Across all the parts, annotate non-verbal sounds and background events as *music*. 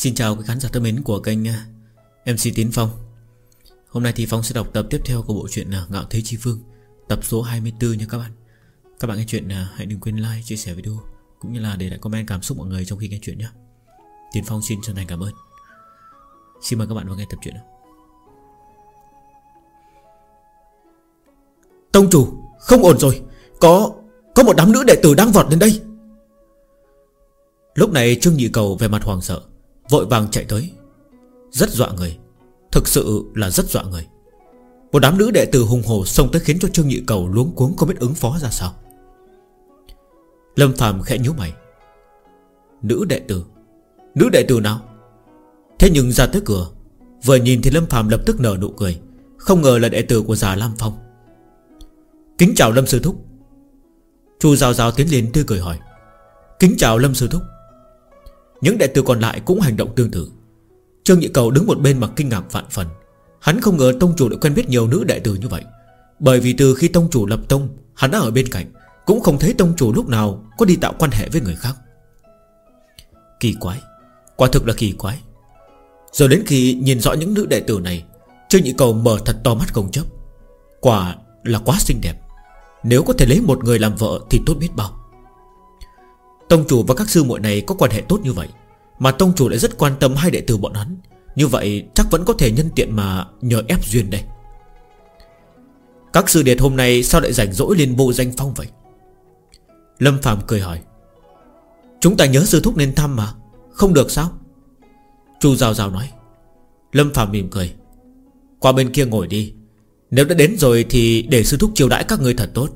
Xin chào các khán giả thân mến của kênh à, MC Tiến Phong. Hôm nay thì Phong sẽ đọc tập tiếp theo của bộ truyện à, Ngạo Thế Chi Phương Tập số 24 nha các bạn. Các bạn nghe chuyện à, hãy đừng quên like, chia sẻ video Cũng như là để lại comment cảm xúc mọi người trong khi nghe chuyện nhé. Tiến Phong xin chân thành cảm ơn. Xin mời các bạn vào nghe tập truyện Tông chủ Không ổn rồi. Có Có một đám nữ đệ tử đang vọt lên đây. Lúc này Trương Nhị Cầu về mặt hoàng sợ. Vội vàng chạy tới. Rất dọa người. Thực sự là rất dọa người. Một đám nữ đệ tử hùng hồ xông tới khiến cho Trương Nhị Cầu luống cuống không biết ứng phó ra sao. Lâm Phạm khẽ nhíu mày. Nữ đệ tử? Nữ đệ tử nào? Thế nhưng ra tới cửa, Vừa nhìn thì Lâm Phạm lập tức nở nụ cười. Không ngờ là đệ tử của già Lam Phong. Kính chào Lâm Sư Thúc. Chu Giao Giao tiến lên tươi cười hỏi. Kính chào Lâm Sư Thúc. Những đệ tử còn lại cũng hành động tương tự. Trương Nhị Cầu đứng một bên mà kinh ngạc vạn phần. Hắn không ngờ tông chủ đã quen biết nhiều nữ đệ tử như vậy. Bởi vì từ khi tông chủ lập tông, Hắn đã ở bên cạnh, Cũng không thấy tông chủ lúc nào có đi tạo quan hệ với người khác. Kỳ quái. Quả thực là kỳ quái. Rồi đến khi nhìn rõ những nữ đệ tử này, Trương Nhị Cầu mở thật to mắt không chấp Quả là quá xinh đẹp. Nếu có thể lấy một người làm vợ Thì tốt biết bao. Tông chủ và các sư muội này có quan hệ tốt như vậy, Mà tông chủ lại rất quan tâm hai đệ tử bọn hắn. Như vậy, chắc vẫn có thể nhân tiện mà Nhờ ép duyên đây. Các sư điệt hôm nay Sao lại rảnh rỗi lên bộ danh phong vậy? Lâm Phạm cười hỏi. Chúng ta nhớ sư thúc nên thăm mà, Không được sao? Chu Giao Giao nói. Lâm Phạm mỉm cười. Qua bên kia ngồi đi. Nếu đã đến rồi thì để sư thúc chiêu đãi các người thật tốt.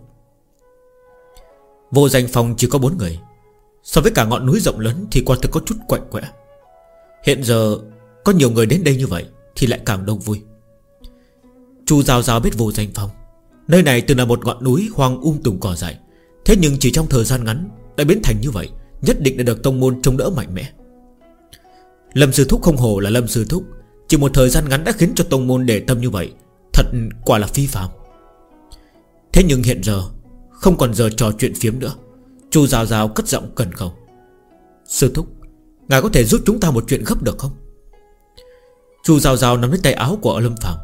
Vô danh phòng chỉ có bốn người. So với cả ngọn núi rộng lớn Thì quả thực có chút quạnh quẽ. Hiện giờ, có nhiều người đến đây như vậy Thì lại càng đông vui. Chu Giao Giao biết vô danh phong. Nơi này từng là một ngọn núi hoang um tùm cỏ dại. Thế nhưng chỉ trong thời gian ngắn, Đã biến thành như vậy, Nhất định đã được tông môn chống đỡ mạnh mẽ. Lâm Sư Thúc không hồ là Lâm Sư Thúc, Chỉ một thời gian ngắn đã khiến cho tông môn để tâm như vậy, Thật quả là phi phạm Thế nhưng hiện giờ, Không còn giờ trò chuyện phiếm nữa. Chu Giao Giao cất giọng cần cầu. Sư Thúc, Ngài có thể giúp chúng ta một chuyện gấp được không? Chu Giao Giao nắm lấy tay áo của Lâm Phạm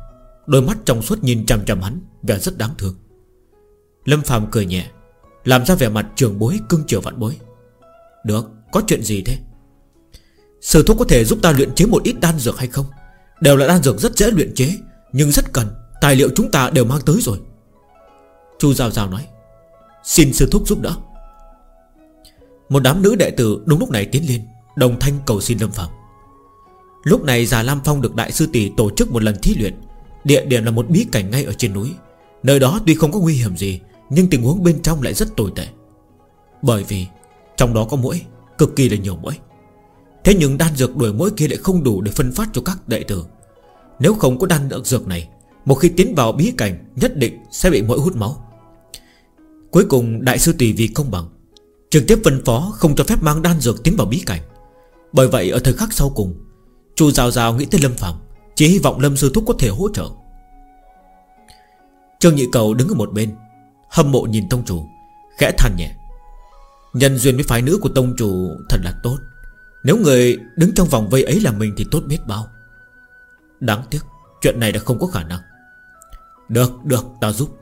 Đôi mắt trong suốt nhìn chằm chằm hắn, Vẻ rất đáng thương. Lâm Phạm cười nhẹ, Làm ra vẻ mặt trường bối, cưng chiều vạn bối. Được, có chuyện gì thế? Sư thúc có thể giúp ta luyện chế một ít đan dược hay không? Đều là đan dược rất dễ luyện chế, Nhưng rất cần, Tài liệu chúng ta đều mang tới rồi. Chu Giao Giao nói, Xin sư thúc giúp đỡ. Một đám nữ đệ tử đúng lúc này tiến lên, Đồng thanh cầu xin Lâm Phạm Lúc này già Lam Phong được đại sư tỷ tổ chức một lần thí luyện. Địa điểm là một bí cảnh ngay ở trên núi. Nơi đó tuy không có nguy hiểm gì, Nhưng tình huống bên trong lại rất tồi tệ. Bởi vì Trong đó có mũi Cực kỳ là nhiều mũi Thế nhưng đan dược đuổi mũi kia lại không đủ để phân phát cho các đệ tử. Nếu không có đan dược này, Một khi tiến vào bí cảnh, Nhất định sẽ bị mũi hút máu. Cuối cùng, đại sư tỷ vì công bằng Trực tiếp phân phó không cho phép mang đan dược tiến vào bí cảnh. Bởi vậy, ở thời khắc sau cùng, Chu Giao Giao nghĩ tới Lâm Phạm Chỉ hy vọng Lâm Sư Thúc có thể hỗ trợ. Trương Nhị Cầu đứng ở một bên, Hâm mộ nhìn Tông Chủ, Khẽ than nhẹ. Nhân duyên với phái nữ của Tông Chủ thật là tốt. Nếu người đứng trong vòng vây ấy là mình Thì tốt biết bao. Đáng tiếc, chuyện này đã không có khả năng. Được được, ta giúp.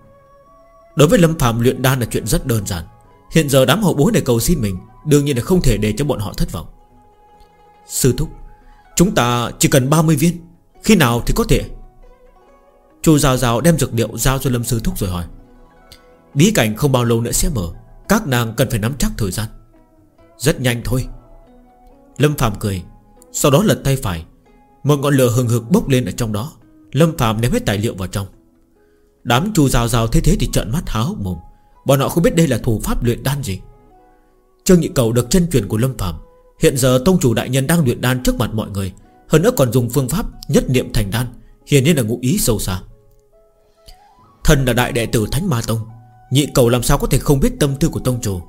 Đối với Lâm Phạm luyện đan là chuyện rất đơn giản. Hiện giờ đám hậu bối này cầu xin mình, Đương nhiên là không thể để cho bọn họ thất vọng. Sư Thúc, Chúng ta chỉ cần 30 viên, Khi nào thì có thể. Chu Giao Giao đem dược liệu giao cho Lâm Sư Thúc rồi hỏi. Bí cảnh không bao lâu nữa sẽ mở, Các nàng cần phải nắm chắc thời gian. Rất nhanh thôi. Lâm Phạm cười, Sau đó lật tay phải, Một ngọn lửa hừng hực bốc lên ở trong đó. Lâm Phạm ném hết tài liệu vào trong. Đám Chu Giao Giao thế thế thì trợn mắt há hốc mồm. Bọn họ không biết đây là thủ pháp luyện đan gì. Trương Nhị Cầu được chân truyền của Lâm Phạm Hiện giờ tông chủ đại nhân đang luyện đan trước mặt mọi người, Hơn nữa còn dùng phương pháp nhất niệm thành đan, Hiển nhiên là ngụ ý sâu xa. Thần là đại đệ tử Thánh Ma Tông, Nhị cầu làm sao có thể không biết tâm tư của tông chủ?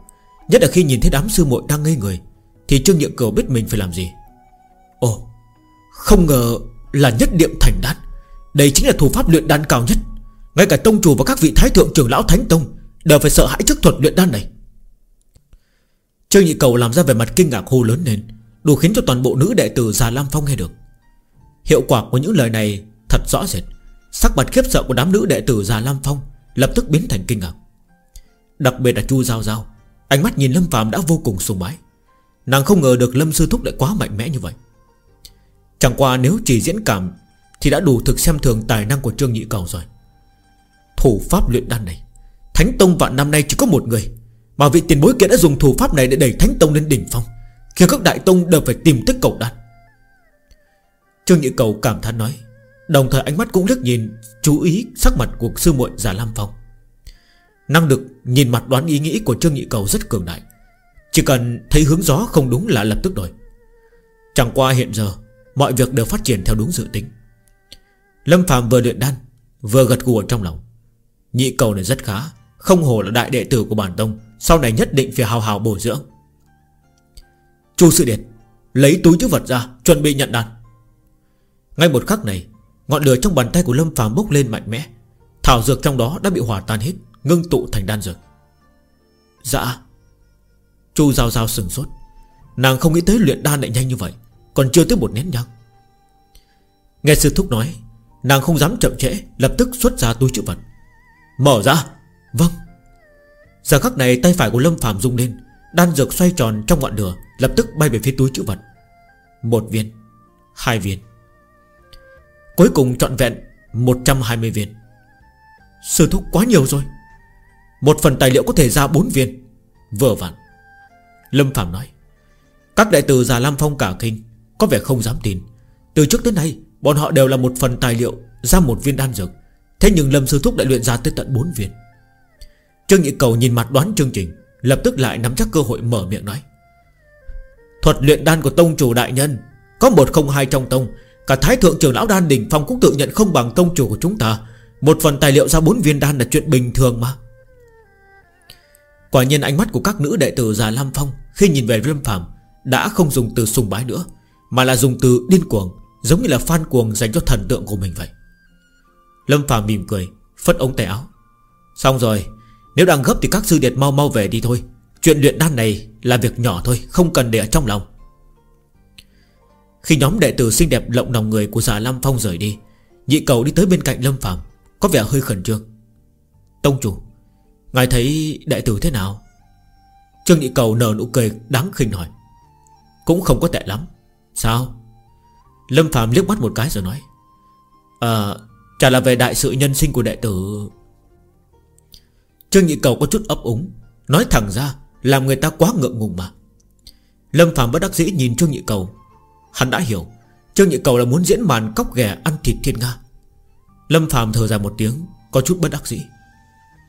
Nhất là khi nhìn thấy đám sư muội đang ngây người, Thì Trương Nhị Cầu biết mình phải làm gì? Ồ, Không ngờ là nhất niệm thành đan. Đây chính là thủ pháp luyện đan cao nhất. Ngay cả tông chủ và các vị thái thượng trưởng lão Thánh Tông Đều phải sợ hãi trước thuật luyện đan này. Trương Nhị Cầu làm ra vẻ mặt kinh ngạc hô lớn lên, Đủ khiến cho toàn bộ nữ đệ tử Già Lam Phong nghe được. Hiệu quả của những lời này thật rõ rệt. Sắc mặt khiếp sợ của đám nữ đệ tử Già Lam Phong Lập tức biến thành kinh ngạc. Đặc biệt là Chu Giao Giao, Ánh mắt nhìn Lâm Phạm đã vô cùng sùng bái. Nàng không ngờ được Lâm Sư Thúc lại quá mạnh mẽ như vậy. Chẳng qua nếu chỉ diễn cảm Thì đã đủ thực xem thường tài năng của Trương Nhị Cầu rồi. Thủ pháp luyện đan này Thánh Tông vạn năm nay chỉ có một người. Mà vị tiền bối kia đã dùng thủ pháp này Để đẩy Thánh Tông lên đỉnh phong. Khiến các đại tông đều phải tìm tới cầu đan. Trương Nhị Cầu cảm thán nói, Đồng thời ánh mắt cũng liếc nhìn, Chú ý sắc mặt của sư muội Giả Lam Phong. Năng lực nhìn mặt đoán ý nghĩ của Trương Nhị Cầu rất cường đại. Chỉ cần thấy hướng gió không đúng là lập tức đổi. Chẳng qua hiện giờ, Mọi việc đều phát triển theo đúng dự tính. Lâm Phạm vừa luyện đan, Vừa gật gù ở trong lòng. Nhị cầu này rất khá. Không hồ là đại đệ tử của bản tông, Sau này nhất định phải hào hào bồi dưỡng. Chu sự điệt, Lấy túi chữ vật ra, chuẩn bị nhận đan Ngay một khắc này, Ngọn lửa trong bàn tay của Lâm Phàm bốc lên mạnh mẽ. Thảo dược trong đó đã bị hỏa tan hết, Ngưng tụ thành đan dược. Dạ. Chu Giao Giao sừng sốt. Nàng không nghĩ tới luyện đan lại nhanh như vậy, Còn chưa tới một nén nhang. Nghe sư thúc nói, Nàng không dám chậm trễ, Lập tức xuất ra túi chữ vật. Mở ra. Vâng. Giờ khắc này tay phải của Lâm Phạm rung lên, Đan dược xoay tròn trong ngọn lửa, Lập tức bay về phía túi chữ vật. Một viên, Hai viên. Cuối cùng trọn vẹn 120 viên. Sư thúc quá nhiều rồi. Một phần tài liệu có thể ra 4 viên. Vừa vặn. Lâm Phạm nói, Các đại tử già Lam Phong cả kinh, Có vẻ không dám tin. Từ trước tới nay, Bọn họ đều là một phần tài liệu, Ra một viên đan dược. Thế nhưng Lâm Sư Thúc đã luyện ra tới tận 4 viên. Trương Nhị Cầu nhìn mặt đoán chương trình, Lập tức lại nắm chắc cơ hội mở miệng nói. Thuật luyện đan của tông chủ đại nhân, Có một không hai trong tông, Cả thái thượng trưởng lão đan đỉnh phong cũng tự nhận không bằng tông chủ của chúng ta. Một phần tài liệu ra bốn viên đan là chuyện bình thường mà. Quả nhiên ánh mắt của các nữ đệ tử già Lam Phong Khi nhìn về Lâm Phạm Đã không dùng từ sùng bái nữa, Mà là dùng từ điên cuồng, Giống như là phan cuồng dành cho thần tượng của mình vậy. Lâm Phạm mỉm cười, Phất ống tay áo. Xong rồi nếu đang gấp thì các sư điệt mau mau về đi thôi. Chuyện luyện đan này là việc nhỏ thôi, Không cần để ở trong lòng. Khi nhóm đệ tử xinh đẹp lộng lòng người Của giả Lam Phong rời đi, Nhị cầu đi tới bên cạnh Lâm Phạm Có vẻ hơi khẩn trương. Tông chủ, Ngài thấy đệ tử thế nào? Trương Nhị cầu nở nụ cười đáng khinh hỏi. Cũng không có tệ lắm. Sao? Lâm Phạm liếc mắt một cái rồi nói. Ờ Chả là về đại sự nhân sinh của đệ tử Trương Nhị Cầu có chút ấp úng, Nói thẳng ra Làm người ta quá ngượng ngùng mà. Lâm Phạm bất đắc dĩ nhìn Trương Nhị Cầu. Hắn đã hiểu, Trương Nhị Cầu là muốn diễn màn cóc ghẻ ăn thịt thiên nga. Lâm Phạm thở dài một tiếng, Có chút bất đắc dĩ.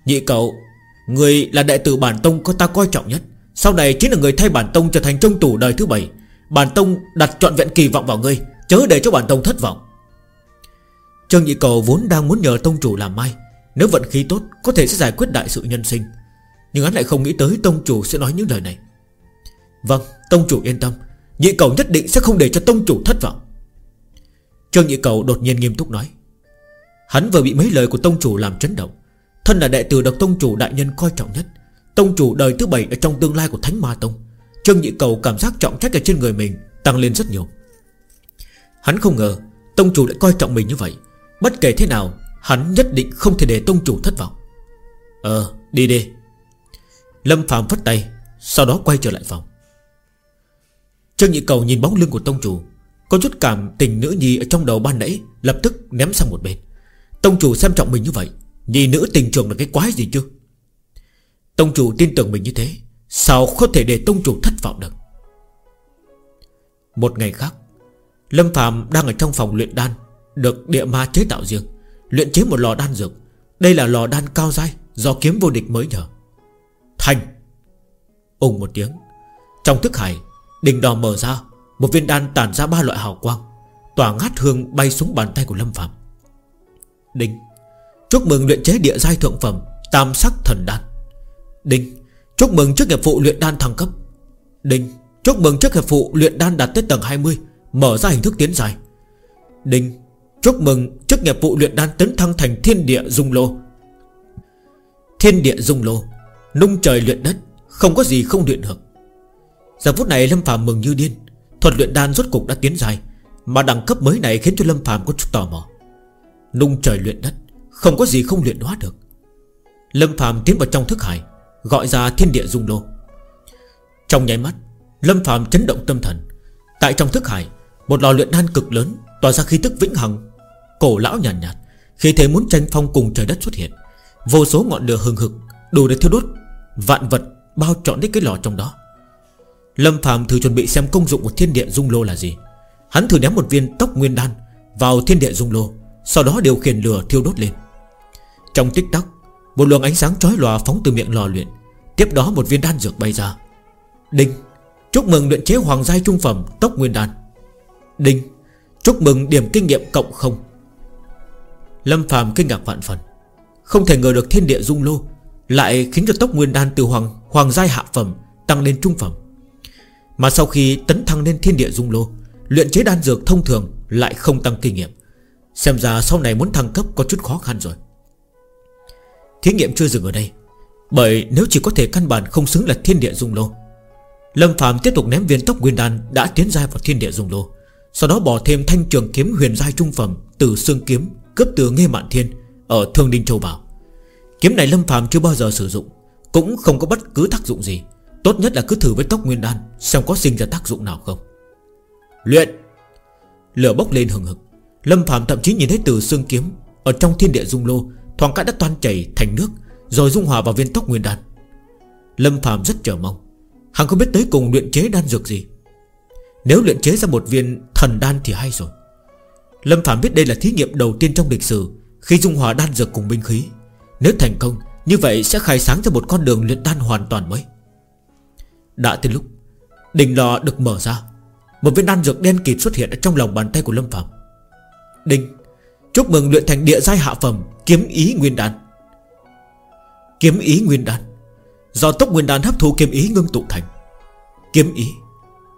Nhị Cầu, Người là đệ tử bản tông có ta coi trọng nhất. Sau này chính là người thay bản tông trở thành trông tủ đời thứ bảy. Bản tông đặt trọn vẹn kỳ vọng vào ngươi, Chớ để cho bản tông thất vọng. Trương Nhị Cầu vốn đang muốn nhờ tông chủ làm mai nếu vận khí tốt, Có thể sẽ giải quyết đại sự nhân sinh. Nhưng hắn lại không nghĩ tới tông chủ sẽ nói những lời này. Vâng tông chủ yên tâm. Nhị Cầu nhất định sẽ không để cho tông chủ thất vọng. Trương Nhị Cầu đột nhiên nghiêm túc nói. Hắn vừa bị mấy lời của tông chủ làm chấn động. Thân là đệ tử được tông chủ đại nhân coi trọng nhất. Tông chủ đời thứ bảy ở trong tương lai của Thánh Ma Tông. Trương Nhị Cầu cảm giác trọng trách ở trên người mình Tăng lên rất nhiều. Hắn không ngờ Tông chủ lại coi trọng mình như vậy. Bất kể thế nào Hắn nhất định không thể để tông chủ thất vọng. Ờ đi đi. Lâm Phạm phất tay, Sau đó quay trở lại phòng. Trương Nhị Cầu nhìn bóng lưng của tông chủ, Có chút cảm tình nữ nhi ở trong đầu ban nãy Lập tức ném sang một bên. Tông chủ xem trọng mình như vậy, Nhi nữ tình trường là cái quái gì chứ? Tông chủ tin tưởng mình như thế, Sao có thể để tông chủ thất vọng được? Một ngày khác, Lâm Phạm đang ở trong phòng luyện đan, Được địa ma chế tạo riêng. Luyện chế một lò đan dược. Đây là lò đan cao dai Do kiếm vô địch mới nhờ. Thành! Ùng một tiếng. Trong thức hải, Đình đò mở ra, Một viên đan tản ra ba loại hào quang. Tỏa ngát hương bay xuống bàn tay của Lâm Phạm Đinh! Chúc mừng luyện chế địa giai thượng phẩm, Tam sắc thần đan. Đinh! Chúc mừng chức nghiệp vụ luyện đan thăng cấp. Đinh! Chúc mừng chức nghiệp vụ luyện đan đạt tới tầng 20 Mở ra hình thức tiến dài Đinh! Chúc mừng chức nghiệp vụ luyện đan tấn thăng thành thiên địa dung lô. Thiên địa dung lô, Nung trời luyện đất, Không có gì không luyện được. Giờ phút này Lâm Phạm mừng như điên. Thuật luyện đan rốt cục đã tiến dài, Mà đẳng cấp mới này khiến cho Lâm Phạm có chút tò mò. Nung trời luyện đất, Không có gì không luyện hóa được. Lâm Phạm tiến vào trong thức hải, Gọi ra thiên địa dung lô. Trong nháy mắt, Lâm Phạm chấn động tâm thần. Tại trong thức hải, Một lò luyện đan cực lớn Tỏa ra khí tức vĩnh hằng Cổ lão nhàn nhạt, nhạt Khi thế muốn tranh phong cùng trời đất xuất hiện Vô số ngọn lửa hừng hực Đủ để thiêu đốt Vạn vật bao trọn đến cái lò trong đó. Lâm Phạm thử chuẩn bị xem công dụng của thiên địa dung lô là gì. Hắn thử ném một viên tốc nguyên đan Vào thiên địa dung lô Sau đó điều khiển lửa thiêu đốt lên. Trong tích tắc Một luồng ánh sáng chói lòa phóng từ miệng lò luyện Tiếp đó một viên đan dược bay ra. Đinh Chúc mừng luyện chế hoàng giai trung phẩm tốc nguyên đan. Đinh Chúc mừng điểm kinh nghiệm cộng không. Lâm Phạm kinh ngạc vạn phần. Không thể ngờ được thiên địa dung lô Lại khiến cho tốc nguyên đan từ hoàng hoàng giai hạ phẩm Tăng lên trung phẩm. Mà sau khi tấn thăng lên thiên địa dung lô, Luyện chế đan dược thông thường Lại không tăng kinh nghiệm. Xem ra sau này muốn thăng cấp có chút khó khăn rồi. Thí nghiệm chưa dừng ở đây, Bởi nếu chỉ có thể căn bản không xứng là thiên địa dung lô, Lâm Phạm tiếp tục ném viên tốc nguyên đan Đã tiến ra vào thiên địa dung lô, Sau đó bỏ thêm thanh trường kiếm huyền giai trung phẩm Từ xương kiếm cướp từ Nghê Mạn Thiên Ở Thương Đinh Châu Bảo Kiếm này Lâm phàm chưa bao giờ sử dụng, Cũng không có bất cứ tác dụng gì. Tốt nhất là cứ thử với tóc nguyên đan, Xem có sinh ra tác dụng nào không. Luyện! Lửa bốc lên hừng hực. Lâm phàm thậm chí nhìn thấy từ xương kiếm Ở trong thiên địa dung lô, Thoáng cả đã toan chảy thành nước, Rồi dung hòa vào viên tóc nguyên đan. Lâm phàm rất chờ mong. Hắn không biết tới cùng luyện chế đan dược gì. Nếu luyện chế ra một viên thần đan thì hay rồi. Lâm Phạm biết đây là thí nghiệm đầu tiên trong lịch sử. Khi dung hòa đan dược cùng binh khí, Nếu thành công, Như vậy sẽ khai sáng cho một con đường luyện đan hoàn toàn mới. Đã tới lúc, Đình lò được mở ra. Một viên đan dược đen kịt xuất hiện ở trong lòng bàn tay của Lâm Phạm Đinh Chúc mừng luyện thành địa giai hạ phẩm, Kiếm ý nguyên đan. Kiếm ý nguyên đan. Do tốc nguyên đan hấp thu kiếm ý ngưng tụ thành. Kiếm ý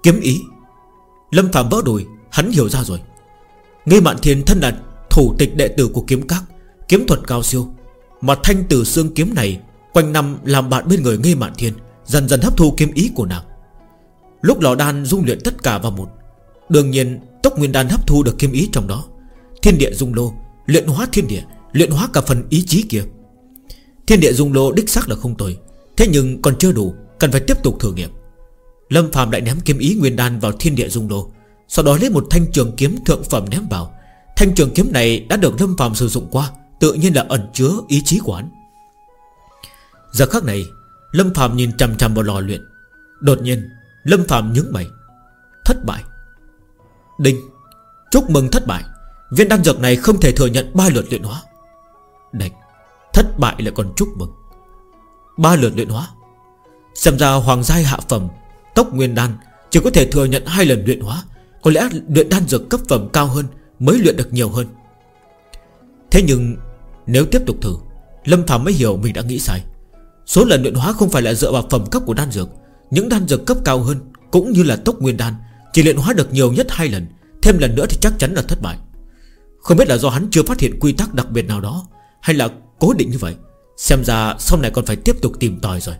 Kiếm ý. Lâm Phạm vỡ đùi, Hắn hiểu ra rồi. Nghi Mạn Thiên thân là thủ tịch đệ tử của kiếm các, Kiếm thuật cao siêu. Mà thanh tử xương kiếm này, Quanh năm làm bạn bên người Nghi Mạn Thiên, Dần dần hấp thu kiếm ý của nàng. Lúc lò đan dung luyện tất cả vào một, Đương nhiên tốc nguyên đan hấp thu được kiếm ý trong đó. Thiên địa dung lô, Luyện hóa thiên địa, Luyện hóa cả phần ý chí kia. Thiên địa dung lô đích xác là không tồi, Thế nhưng còn chưa đủ, Cần phải tiếp tục thử nghiệm. Lâm Phạm lại ném kiếm ý nguyên đan vào thiên địa dung lô. Sau đó lấy một thanh trường kiếm thượng phẩm ném vào. Thanh trường kiếm này đã được Lâm Phạm sử dụng qua, Tự nhiên là ẩn chứa ý chí của hắn. Giờ khắc này, Lâm Phạm nhìn chằm chằm vào lò luyện. Đột nhiên, Lâm Phạm nhướng mày. Thất bại. Đinh. Chúc mừng thất bại. Viên đan dược này không thể thừa nhận ba lượt luyện hóa. Đạch Thất bại lại còn chúc mừng. Ba lượt luyện hóa. Xem ra hoàng giai hạ phẩm, Tốc nguyên đan, Chỉ có thể thừa nhận hai lần luyện hóa có lẽ luyện đan dược cấp phẩm cao hơn, Mới luyện được nhiều hơn. Thế nhưng, nếu tiếp tục thử, Lâm Phạm mới hiểu mình đã nghĩ sai. Số lần luyện hóa không phải là dựa vào phẩm cấp của đan dược. Những đan dược cấp cao hơn, Cũng như là tốc nguyên đan, Chỉ luyện hóa được nhiều nhất hai lần, Thêm lần nữa thì chắc chắn là thất bại. Không biết là do hắn chưa phát hiện quy tắc đặc biệt nào đó, Hay là cố định như vậy, Xem ra sau này còn phải tiếp tục tìm tòi rồi.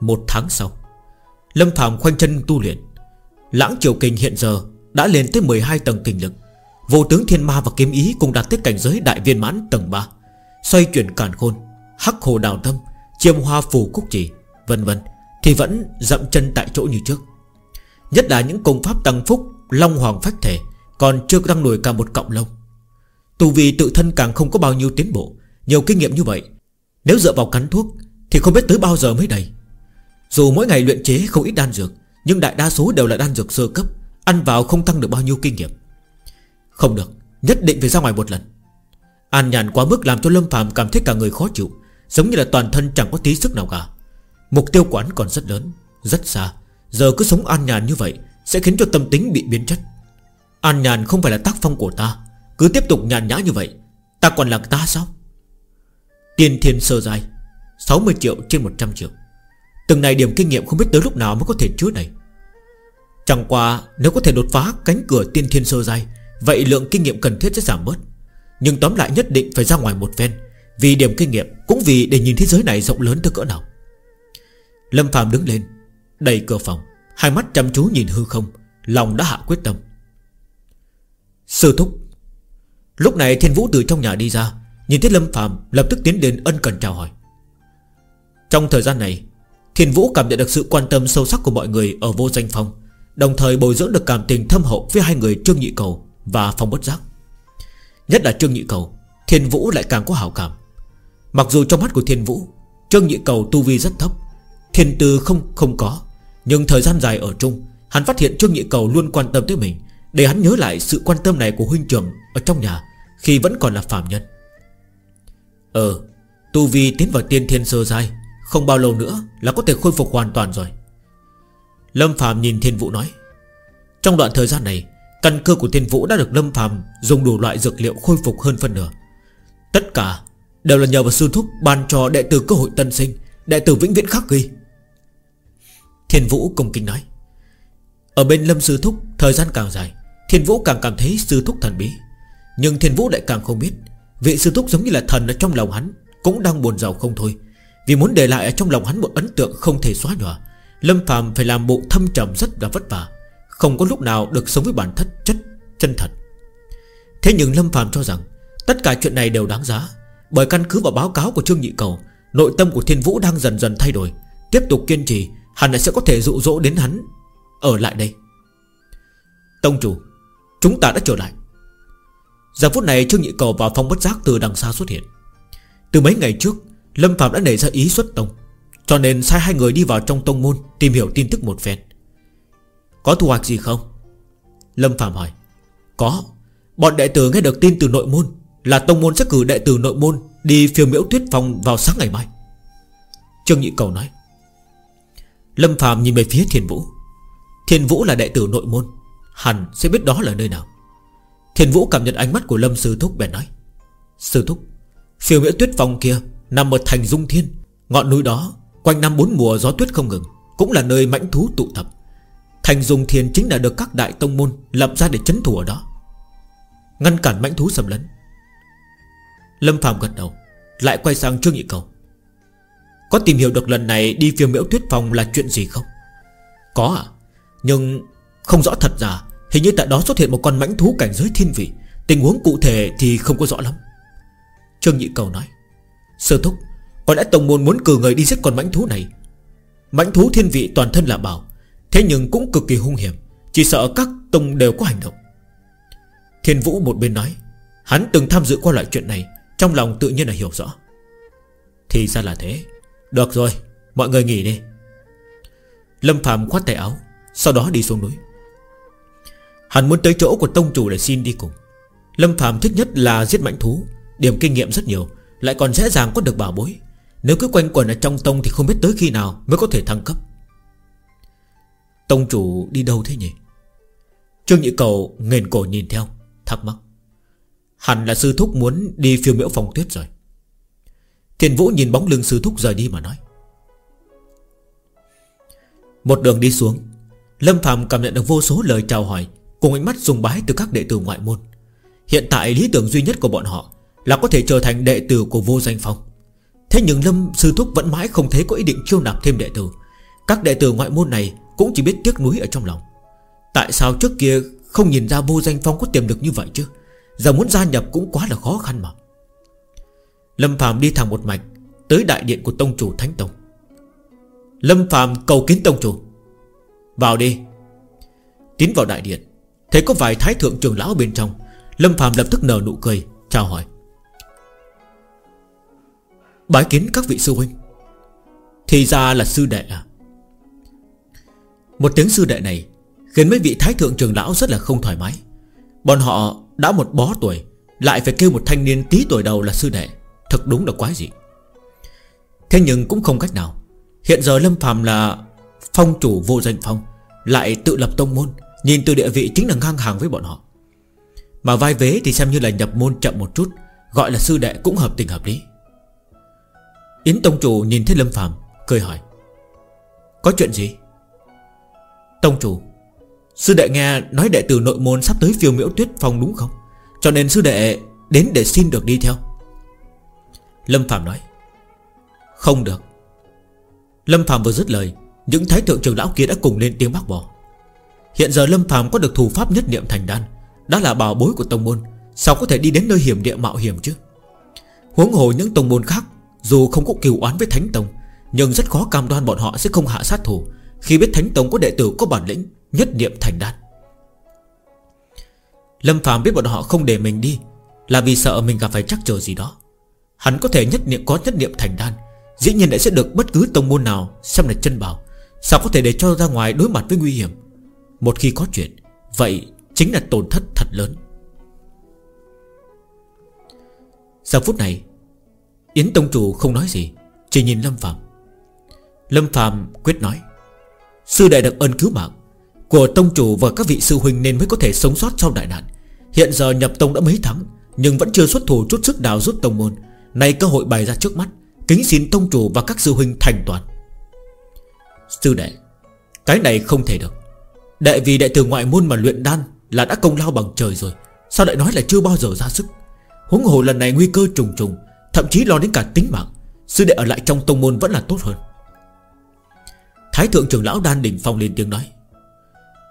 Một tháng sau, Lâm Phạm khoanh chân tu luyện. Lãng triều kinh hiện giờ Đã lên tới 12 tầng kinh lực. Vô tướng thiên ma và kiếm ý Cùng đạt tới cảnh giới đại viên mãn tầng 3 Xoay chuyển càn khôn, Hắc hồ đào tâm, Chiêm hoa phù cúc chỉ, Vân vân, Thì vẫn dậm chân tại chỗ như trước. Nhất là những công pháp tăng phúc, Long hoàng phách thể Còn chưa tăng nổi cả một cộng lông. Tu vì tự thân càng không có bao nhiêu tiến bộ, Nhiều kinh nghiệm như vậy, Nếu dựa vào cắn thuốc Thì không biết tới bao giờ mới đầy. Dù mỗi ngày luyện chế không ít đan dược nhưng đại đa số đều là đan dược sơ cấp, Ăn vào không tăng được bao nhiêu kinh nghiệm. Không được, Nhất định phải ra ngoài một lần. An nhàn quá mức làm cho Lâm phàm cảm thấy cả người khó chịu, Giống như là toàn thân chẳng có tí sức nào cả. Mục tiêu quán còn rất lớn, Rất xa. Giờ cứ sống an nhàn như vậy Sẽ khiến cho tâm tính bị biến chất. An nhàn không phải là tác phong của ta, Cứ tiếp tục nhàn nhã như vậy, Ta còn là ta sao? Tiên thiên sơ dài 60 triệu trên 100 triệu. Từng này điểm kinh nghiệm không biết tới lúc nào mới có thể chứa này Chẳng qua, Nếu có thể đột phá cánh cửa tiên thiên sơ dài Vậy lượng kinh nghiệm cần thiết sẽ giảm bớt. Nhưng tóm lại nhất định phải ra ngoài một ven Vì điểm kinh nghiệm Cũng vì để nhìn thế giới này rộng lớn tới cỡ nào. Lâm Phạm đứng lên, Đẩy cửa phòng, Hai mắt chăm chú nhìn hư không, Lòng đã hạ quyết tâm. Sư thúc, Lúc này thiên vũ từ trong nhà đi ra, Nhìn thấy Lâm Phạm lập tức tiến đến ân cần chào hỏi. Trong thời gian này, Thiên Vũ cảm nhận được sự quan tâm sâu sắc của mọi người Ở vô danh phòng Đồng thời bồi dưỡng được cảm tình thâm hậu Với hai người Trương Nhị Cầu và Phong Bất Giác. Nhất là Trương Nhị Cầu, Thiên Vũ lại càng có hảo cảm. Mặc dù trong mắt của Thiên Vũ, Trương Nhị Cầu tu vi rất thấp, Thiên tư không không có, Nhưng thời gian dài ở chung, Hắn phát hiện Trương Nhị Cầu luôn quan tâm tới mình, Để hắn nhớ lại sự quan tâm này của huynh trưởng Ở trong nhà Khi vẫn còn là phạm nhân. Ờ Tu vi tiến vào tiên thiên sơ giai, Không bao lâu nữa là có thể khôi phục hoàn toàn rồi. Lâm Phạm nhìn Thiên Vũ nói, Trong đoạn thời gian này, Căn cơ của Thiên Vũ đã được Lâm Phạm Dùng đủ loại dược liệu khôi phục hơn phân nửa. Tất cả Đều là nhờ vào sư thúc ban cho đệ tử cơ hội tân sinh, Đệ tử vĩnh viễn khắc ghi. Thiên Vũ công kinh nói, Ở bên Lâm Sư Thúc, Thời gian càng dài, Thiên Vũ càng cảm thấy Sư Thúc thần bí. Nhưng Thiên Vũ lại càng không biết, Vị Sư Thúc giống như là thần ở trong lòng hắn Cũng đang buồn giàu không thôi. Vì muốn để lại ở trong lòng hắn một ấn tượng không thể xóa nhòa Lâm Phạm phải làm bộ thâm trầm rất là vất vả, Không có lúc nào được sống với bản thất chất, chân thật. Thế nhưng Lâm Phạm cho rằng Tất cả chuyện này đều đáng giá, Bởi căn cứ vào báo cáo của Trương Nhị Cầu, Nội tâm của Thiên Vũ đang dần dần thay đổi, Tiếp tục kiên trì, Hẳn là sẽ có thể dụ dỗ đến hắn Ở lại đây. Tông chủ, Chúng ta đã trở lại. Giờ phút này Trương Nhị Cầu và Phong Bất Giác từ đằng xa xuất hiện. Từ mấy ngày trước, Lâm Phạm đã nảy ra ý xuất tông. Cho nên sai hai người đi vào trong tông môn Tìm hiểu tin tức một phen. Có thu hoạch gì không? Lâm Phạm hỏi. Có. Bọn đệ tử nghe được tin từ nội môn Là tông môn sẽ cử đệ tử nội môn Đi phiêu miễu tuyết phòng vào sáng ngày mai. Trương Nhị Cầu nói. Lâm Phạm nhìn về phía Thiên Vũ. Thiên Vũ là đệ tử nội môn, Hẳn sẽ biết đó là nơi nào. Thiên Vũ cảm nhận ánh mắt của Lâm Sư Thúc bèn nói. Sư Thúc, Phiêu miễu tuyết phòng kia Nằm ở thành Dung Thiên, Ngọn núi đó Quanh năm bốn mùa gió tuyết không ngừng, Cũng là nơi mãnh thú tụ tập. Thành dùng Thiên chính là được các đại tông môn Lập ra để chấn thủ ở đó, Ngăn cản mãnh thú xâm lấn. Lâm Phạm gật đầu, Lại quay sang Trương Nhị Cầu. Có tìm hiểu được lần này đi phiêu miễu tuyết phòng là chuyện gì không? Có à Nhưng không rõ thật giả Hình như tại đó xuất hiện một con mãnh thú cảnh giới thiên vị, Tình huống cụ thể thì không có rõ lắm. Trương Nhị Cầu nói, Sơ thúc có lẽ tông môn muốn cử người đi giết con mãnh thú này. Mãnh thú thiên vị toàn thân là bảo, Thế nhưng cũng cực kỳ hung hiểm, Chỉ sợ các tông đều có hành động. Thiên Vũ một bên nói, Hắn từng tham dự qua loại chuyện này, Trong lòng tự nhiên là hiểu rõ. Thì ra là thế. Được rồi, Mọi người nghỉ đi. Lâm Phạm khoát tay áo, Sau đó đi xuống núi. Hắn muốn tới chỗ của tông chủ để xin đi cùng. Lâm Phạm thích nhất là giết mãnh thú, Điểm kinh nghiệm rất nhiều, Lại còn dễ dàng có được bảo bối. Nếu cứ quanh quẩn ở trong tông thì không biết tới khi nào Mới có thể thăng cấp. Tông chủ đi đâu thế nhỉ? Trương Nhị Cầu nghền cổ nhìn theo, Thắc mắc. Hẳn là sư thúc muốn đi phiêu miễu phòng tuyết rồi. Thiên Vũ nhìn bóng lưng sư thúc rời đi mà nói. Một đường đi xuống, Lâm Phạm cảm nhận được vô số lời chào hỏi Cùng ánh mắt dùng bái từ các đệ tử ngoại môn. Hiện tại lý tưởng duy nhất của bọn họ Là có thể trở thành đệ tử của vô danh phong. Thế nhưng Lâm Sư Thúc vẫn mãi không thấy có ý định chiêu nạp thêm đệ tử. Các đệ tử ngoại môn này Cũng chỉ biết tiếc núi ở trong lòng. Tại sao trước kia không nhìn ra vô danh phong có tiềm lực như vậy chứ? Giờ muốn gia nhập cũng quá là khó khăn mà. Lâm Phạm đi thẳng một mạch, Tới đại điện của Tông Chủ Thánh Tông. Lâm Phạm cầu kiến Tông Chủ. Vào đi. Tiến vào đại điện, Thấy có vài thái thượng trưởng lão bên trong. Lâm Phạm lập tức nở nụ cười, Chào hỏi. Bái kiến các vị sư huynh. Thì ra là sư đệ à. Một tiếng sư đệ này Khiến mấy vị thái thượng trường lão rất là không thoải mái. Bọn họ đã một bó tuổi, Lại phải kêu một thanh niên tí tuổi đầu là sư đệ. Thật đúng là quái gì. Thế nhưng cũng không cách nào. Hiện giờ Lâm phàm là Phong chủ vô danh phong, Lại tự lập tông môn, Nhìn từ địa vị chính là ngang hàng với bọn họ. Mà vai vế thì xem như là nhập môn chậm một chút, Gọi là sư đệ cũng hợp tình hợp lý. Yến Tông Chủ nhìn thấy Lâm Phạm Cười hỏi. Có chuyện gì? Tông Chủ, Sư đệ nghe nói đệ tử nội môn sắp tới phiêu miễu tuyết phong đúng không? Cho nên sư đệ đến để xin được đi theo. Lâm Phạm nói. Không được. Lâm Phạm vừa dứt lời, Những thái thượng trưởng lão kia đã cùng lên tiếng bác bỏ. Hiện giờ Lâm Phạm có được thủ pháp nhất niệm thành đan Đã là bảo bối của tông môn, Sao có thể đi đến nơi hiểm địa mạo hiểm chứ? Huống hồ những tông môn khác dù không có kiều oán với Thánh Tông, Nhưng rất khó cam đoan bọn họ sẽ không hạ sát thủ. Khi biết Thánh Tông có đệ tử, có bản lĩnh, Nhất niệm thành đan. Lâm phàm biết bọn họ không để mình đi, Là vì sợ mình gặp phải chắc chờ gì đó. Hắn có thể nhất niệm, có nhất niệm thành đan, Dĩ nhiên lại sẽ được bất cứ tông môn nào Xem là chân bảo. Sao có thể để cho ra ngoài đối mặt với nguy hiểm? Một khi có chuyện, Vậy chính là tổn thất thật lớn. Giờ phút này Yến Tông Chủ không nói gì, Chỉ nhìn Lâm Phạm. Lâm Phạm quyết nói, Sư đệ được ơn cứu mạng Của Tông Chủ và các vị sư huynh nên mới có thể sống sót sau đại nạn. Hiện giờ nhập Tông đã mấy tháng, Nhưng vẫn chưa xuất thủ chút sức đào rút Tông Môn. Nay cơ hội bày ra trước mắt, Kính xin Tông Chủ và các sư huynh thành toàn. Sư đệ, Cái này không thể được. Đệ vì đệ tử ngoại môn mà luyện đan Là đã công lao bằng trời rồi, Sao lại nói là chưa bao giờ ra sức? Huống hồ lần này nguy cơ trùng trùng Thậm chí lo đến cả tính mạng, Sư đệ ở lại trong tông môn vẫn là tốt hơn. Thái thượng trưởng lão đan đỉnh phong lên tiếng nói.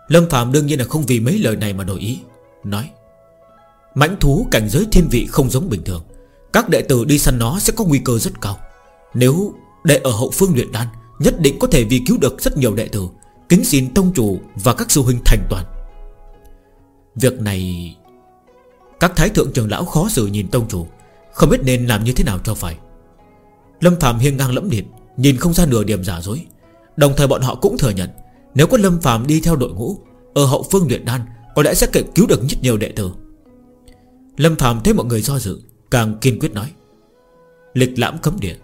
Lâm Phạm đương nhiên là không vì mấy lời này mà đổi ý, Nói. Mãnh thú cảnh giới thiên vị không giống bình thường, Các đệ tử đi săn nó sẽ có nguy cơ rất cao. Nếu đệ ở hậu phương luyện đan, Nhất định có thể vì cứu được rất nhiều đệ tử, Kính xin tông chủ và các sư huynh thành toàn. Việc này, Các thái thượng trưởng lão khó xử nhìn tông chủ không biết nên làm như thế nào cho phải. Lâm Phạm hiên ngang lẫm liệt, Nhìn không ra nửa điểm giả dối. Đồng thời bọn họ cũng thừa nhận, Nếu có Lâm Phạm đi theo đội ngũ, Ở hậu phương luyện đan, Có lẽ sẽ cứu được rất nhiều đệ tử. Lâm Phạm thấy mọi người do dự, Càng kiên quyết nói. Lịch lãm cấm địa,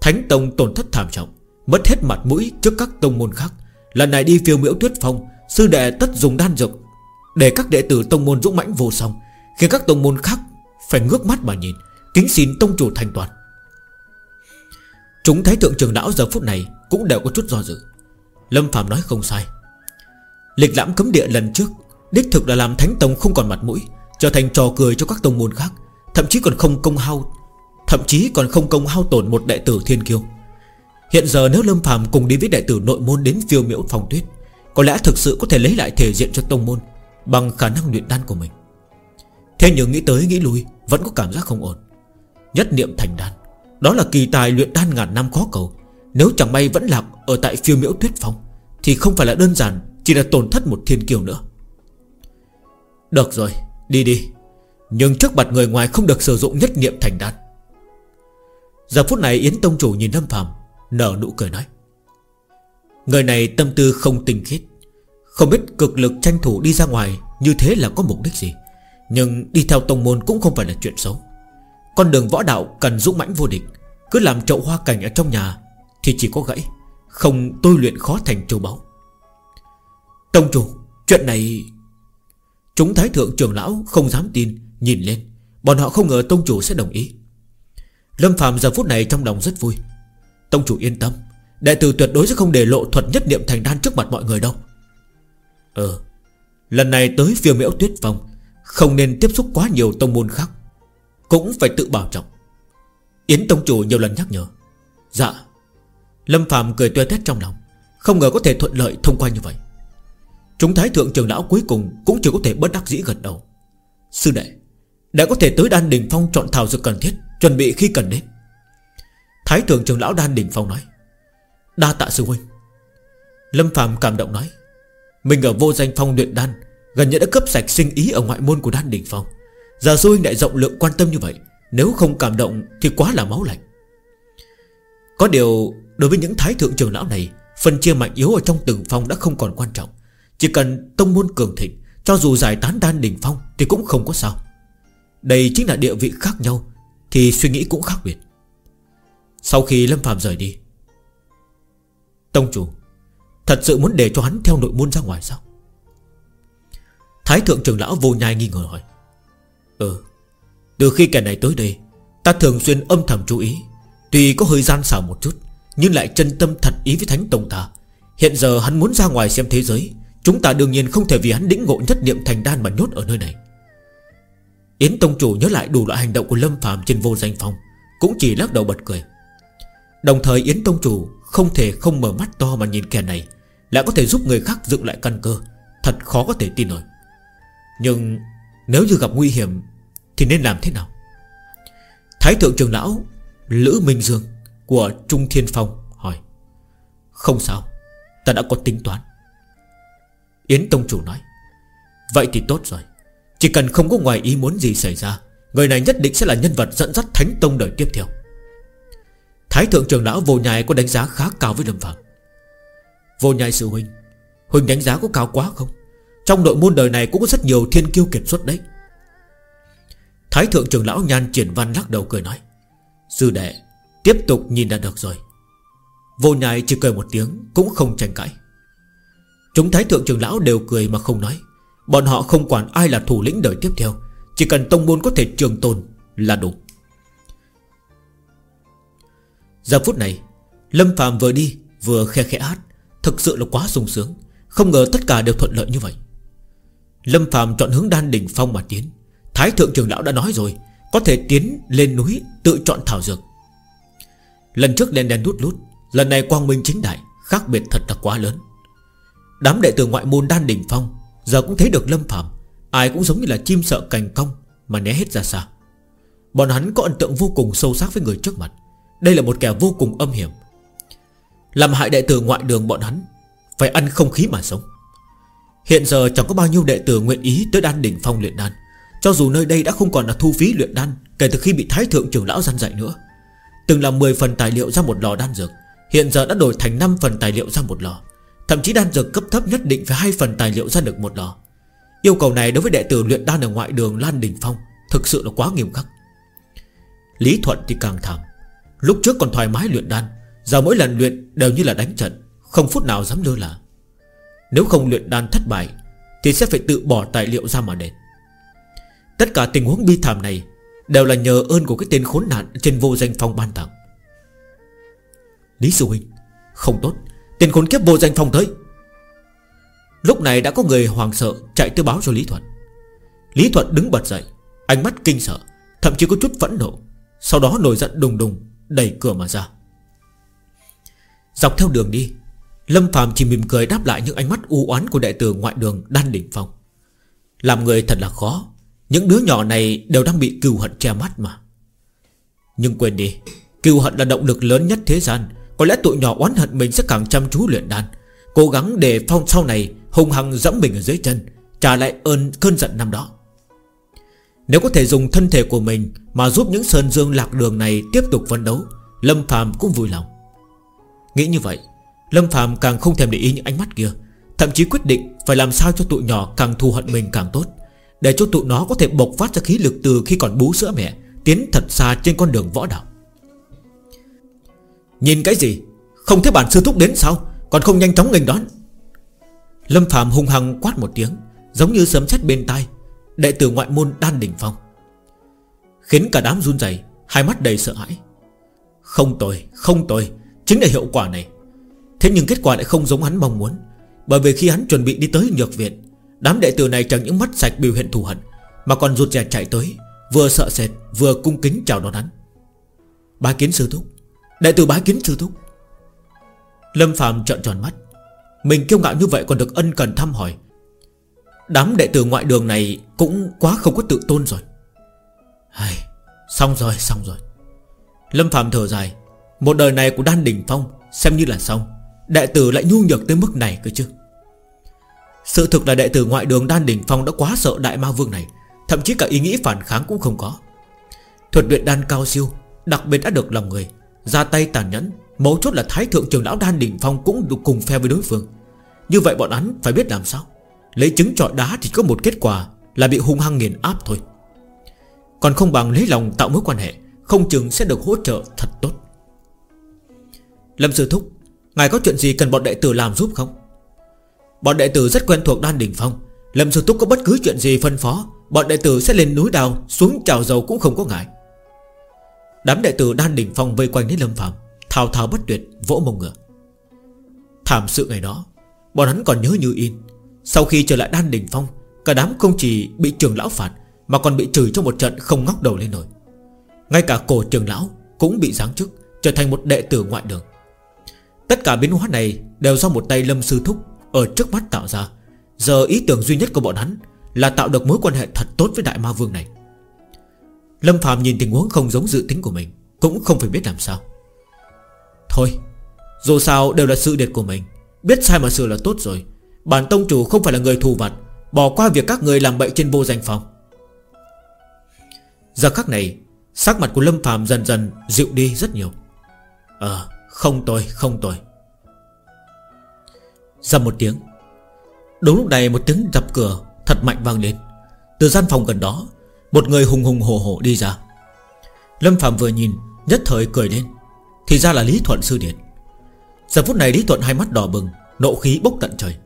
Thánh Tông tổn thất thảm trọng, Mất hết mặt mũi trước các tông môn khác. Lần này đi phiêu miễu tuyết phong, Sư đệ tất dùng đan dược. Để các đệ tử tông môn dũng mãnh vô song, Khiến các tông môn khác phải ngước mắt mà nhìn Kính xin tông chủ thành toàn. Chúng thấy thượng trường lão giờ phút này Cũng đều có chút do dự. Lâm Phạm nói không sai. Lịch lãm cấm địa lần trước Đích thực là làm thánh tông không còn mặt mũi, Trở thành trò cười cho các tông môn khác, Thậm chí còn không công hao, Thậm chí còn không công hao tổn một đệ tử thiên kiêu. Hiện giờ nếu Lâm Phạm cùng đi với đệ tử nội môn đến phiêu miễu phòng tuyết, Có lẽ thực sự có thể lấy lại thể diện cho tông môn Bằng khả năng luyện đan của mình. Thế nhưng nghĩ tới nghĩ lui, Vẫn có cảm giác không ổn. Nhất niệm thành đan. Đó là kỳ tài luyện đan ngàn năm khó cầu. Nếu chẳng may vẫn lạc ở tại phiêu miễu tuyết phong, Thì không phải là đơn giản Chỉ là tổn thất một thiên kiều nữa. Được rồi, Đi đi. Nhưng trước mặt người ngoài không được sử dụng nhất niệm thành đan. Giờ phút này Yến Tông Chủ nhìn Lâm Phạm Nở nụ cười nói. Người này tâm tư không tinh khiết. Không biết cực lực tranh thủ đi ra ngoài Như thế là có mục đích gì. Nhưng đi theo tông môn cũng không phải là chuyện xấu. Con đường võ đạo cần dũng mãnh vô địch. Cứ làm chậu hoa cảnh ở trong nhà Thì chỉ có gãy, Không tôi luyện khó thành châu báu. Tông chủ, Chuyện này, Chúng thái thượng trưởng lão không dám tin, Nhìn lên. Bọn họ không ngờ tông chủ sẽ đồng ý. Lâm Phạm giờ phút này trong lòng rất vui. Tông chủ yên tâm, Đệ tử tuyệt đối sẽ không để lộ thuật nhất niệm thành đan trước mặt mọi người đâu. Ờ Lần này tới phiêu miễu tuyết phong, Không nên tiếp xúc quá nhiều tông môn khác. Cũng phải tự bảo trọng. Yến tông chủ nhiều lần nhắc nhở. Dạ. Lâm Phạm cười tuê tét trong lòng. Không ngờ có thể thuận lợi thông qua như vậy. Chúng thái thượng trường lão cuối cùng Cũng chỉ có thể bất đắc dĩ gật đầu. Sư đệ, Đã có thể tới đan đình phong chọn thảo dược cần thiết, Chuẩn bị khi cần đến. Thái thượng trường lão đan đỉnh phong nói. Đa tạ sư huynh. Lâm Phạm cảm động nói. Mình ở vô danh phong luyện đan, Gần như đã cấp sạch sinh ý ở ngoại môn của đan đỉnh phong. Giờ sư huynh đại rộng lượng quan tâm như vậy, Nếu không cảm động thì quá là máu lạnh. Có điều, Đối với những thái thượng trưởng lão này, Phần chia mạnh yếu ở trong từng phong đã không còn quan trọng. Chỉ cần tông môn cường thịnh, Cho dù giải tán đan đỉnh phong Thì cũng không có sao. Đây chính là địa vị khác nhau, Thì suy nghĩ cũng khác biệt. Sau khi Lâm Phạm rời đi, Tông chủ, Thật sự muốn để cho hắn theo nội môn ra ngoài sao? Thái thượng trưởng lão vô nhai nghi ngờ hỏi. Ừ Từ khi kẻ này tới đây, Ta thường xuyên âm thầm chú ý. Tuy có hơi gian xảo một chút, Nhưng lại chân tâm thật ý với Thánh Tông ta. Hiện giờ hắn muốn ra ngoài xem thế giới, Chúng ta đương nhiên không thể vì hắn đĩnh ngộ nhất niệm thành đan mà nhốt ở nơi này. Yến Tông Chủ nhớ lại đủ loại hành động của Lâm Phạm trên vô danh phong, Cũng chỉ lắc đầu bật cười. Đồng thời Yến Tông Chủ Không thể không mở mắt to mà nhìn kẻ này, Lại có thể giúp người khác dựng lại căn cơ, Thật khó có thể tin nổi. Nhưng nếu như gặp nguy hiểm, Thì nên làm thế nào? Thái thượng trường lão Lữ Minh Dương Của Trung Thiên Phong hỏi. Không sao, Ta đã có tính toán. Yến Tông Chủ nói. Vậy thì tốt rồi. Chỉ cần không có ngoài ý muốn gì xảy ra, Người này nhất định sẽ là nhân vật dẫn dắt Thánh Tông đời tiếp theo. Thái thượng trường lão vô nhai có đánh giá khá cao với Lâm Phạm Vô nhai sư huynh Huynh đánh giá có cao quá không? Trong nội môn đời này cũng có rất nhiều thiên kiêu kiệt xuất đấy. Thái thượng trường lão nhan triển văn lắc đầu cười nói, Sư đệ, Tiếp tục nhìn đã được rồi. Vô nhai chỉ cười một tiếng, Cũng không tranh cãi. Chúng thái thượng trường lão đều cười mà không nói. Bọn họ không quản ai là thủ lĩnh đời tiếp theo, Chỉ cần tông môn có thể trường tồn là đủ. Giờ phút này, Lâm phàm vừa đi, vừa khe khẽ hát, Thực sự là quá sung sướng. Không ngờ tất cả đều thuận lợi như vậy. Lâm Phạm chọn hướng đan đỉnh phong mà tiến. Thái thượng trường lão đã nói rồi Có thể tiến lên núi tự chọn thảo dược. Lần trước đen đen đút lút Lần này quang minh chính đại Khác biệt thật là quá lớn. Đám đệ tử ngoại môn đan đỉnh phong Giờ cũng thấy được lâm Phạm, Ai cũng giống như là chim sợ cành cong Mà né hết ra xa. Bọn hắn có ấn tượng vô cùng sâu sắc với người trước mặt. Đây là một kẻ vô cùng âm hiểm. Làm hại đệ tử ngoại đường bọn hắn Phải ăn không khí mà sống. Hiện giờ chẳng có bao nhiêu đệ tử nguyện ý Tới đan đỉnh phong luyện đan. Cho dù nơi đây đã không còn là thu phí luyện đan, Kể từ khi bị thái thượng trưởng lão gian dạy nữa, Từng là 10 phần tài liệu ra một lò đan dược. Hiện giờ đã đổi thành 5 phần tài liệu ra một lò. Thậm chí đan dược cấp thấp nhất định phải hai phần tài liệu ra được một lò. Yêu cầu này đối với đệ tử luyện đan ở ngoại đường Lan Đình Phong Thực sự là quá nghiêm khắc. Lý Thuận thì càng thảm. Lúc trước còn thoải mái luyện đan, Giờ mỗi lần luyện đều như là đánh trận, Không phút nào dám lơ là. Nếu không luyện đan thất bại, Thì sẽ phải tự bỏ tài liệu ra mà đền. Tất cả tình huống bi thảm này Đều là nhờ ơn của cái tên khốn nạn Trên vô danh phong ban tặng. Lý Sư Huynh, Không tốt. Tên khốn kiếp vô danh phong tới. Lúc này đã có người hoàng sợ Chạy tới báo cho Lý Thuận. Lý Thuận đứng bật dậy, Ánh mắt kinh sợ, Thậm chí có chút phẫn nộ. Sau đó nổi giận đùng đùng, Đẩy cửa mà ra. Dọc theo đường đi Lâm Phạm chỉ mỉm cười đáp lại những ánh mắt u oán Của đệ tử ngoại đường Đan Đỉnh Phong. Làm người thật là khó, Những đứa nhỏ này đều đang bị cừu hận che mắt mà. Nhưng quên đi, Cừu hận là động lực lớn nhất thế gian. Có lẽ tụi nhỏ oán hận mình sẽ càng chăm chú luyện đan, Cố gắng để phong sau này Hùng hăng dẫm mình ở dưới chân, Trả lại ơn cơn giận năm đó. Nếu có thể dùng thân thể của mình Mà giúp những sơn dương lạc đường này Tiếp tục phấn đấu, Lâm Phạm cũng vui lòng. Nghĩ như vậy Lâm Phạm càng không thèm để ý những ánh mắt kia Thậm chí quyết định phải làm sao cho tụi nhỏ Càng thù hận mình càng tốt Để cho tụi nó có thể bộc phát ra khí lực từ khi còn bú sữa mẹ Tiến thật xa trên con đường võ đạo. Nhìn cái gì? Không thấy bản sư thúc đến sao? Còn không nhanh chóng nghênh đón. Lâm Phạm hung hăng quát một tiếng Giống như sấm sét bên tai Đệ tử ngoại môn đan đỉnh phong. Khiến cả đám run rẩy Hai mắt đầy sợ hãi. Không tồi, không tồi Chính là hiệu quả này. Thế nhưng kết quả lại không giống hắn mong muốn. Bởi vì khi hắn chuẩn bị đi tới nhược viện Đám đệ tử này chẳng những mắt sạch biểu hiện thù hận Mà còn rụt rè chạy tới Vừa sợ sệt vừa cung kính chào đón hắn. Bái kiến sư thúc đệ tử bái kiến sư thúc. Lâm phàm trợn tròn mắt. Mình kiêu ngạo như vậy còn được ân cần thăm hỏi. Đám đệ tử ngoại đường này Cũng quá không có tự tôn rồi. Hay, Xong rồi xong rồi. Lâm phàm thở dài. Một đời này của Đan Đình Phong Xem như là xong. Đệ tử lại nhu nhược tới mức này cơ chứ? Sự thực là đệ tử ngoại đường Đan Đình Phong đã quá sợ Đại Ma Vương này, Thậm chí cả ý nghĩ phản kháng cũng không có. Thuật luyện đan cao siêu, Đặc biệt đã được lòng người, ra tay tàn nhẫn, Mấu chốt là Thái Thượng trưởng Lão Đan Đỉnh Phong Cũng được cùng phe với đối phương. Như vậy bọn hắn phải biết làm sao? Lấy trứng trọi đá thì có một kết quả Là bị hung hăng nghiền áp thôi. Còn không bằng lấy lòng tạo mối quan hệ, Không chừng sẽ được hỗ trợ thật tốt. Lâm Sư Thúc Ngài có chuyện gì cần bọn đệ tử làm giúp không? Bọn đệ tử rất quen thuộc Đan Đỉnh Phong. Lâm Sư Túc có bất cứ chuyện gì phân phó, Bọn đệ tử sẽ lên núi đào, Xuống chào dầu cũng không có ngại. Đám đệ tử đan đỉnh phong vây quanh đến Lâm Phạm Thao thao bất tuyệt, vỗ mông ngựa. Thảm sự ngày đó, Bọn hắn còn nhớ như in. Sau khi trở lại đan đỉnh phong, Cả đám không chỉ bị trường lão phạt, Mà còn bị chửi trong một trận không ngóc đầu lên nổi. Ngay cả cổ trường lão Cũng bị giáng chức, Trở thành một đệ tử ngoại đường. Tất cả biến hóa này Đều do một tay Lâm Sư Thúc Ở trước mắt tạo ra. Giờ ý tưởng duy nhất của bọn hắn Là tạo được mối quan hệ thật tốt với Đại Ma Vương này. Lâm Phạm nhìn tình huống không giống dự tính của mình, Cũng không phải biết làm sao. Thôi, Dù sao đều là sự điệt của mình, Biết sai mà sửa là tốt rồi. Bản tông chủ không phải là người thù vặt, Bỏ qua việc các người làm bậy trên vô danh phòng. Giờ khắc này, Sắc mặt của Lâm Phạm dần dần dịu đi rất nhiều. Ờ không tôi không tôi. Dầm một tiếng, Đúng lúc này một tiếng đập cửa Thật mạnh vang lên. Từ gian phòng gần đó, Một người hùng hùng hổ hổ đi ra. Lâm Phạm vừa nhìn, Nhất thời cười lên. Thì ra là Lý Thuận Sư Điệt Giờ phút này Lý Thuận hai mắt đỏ bừng, Nộ khí bốc tận trời.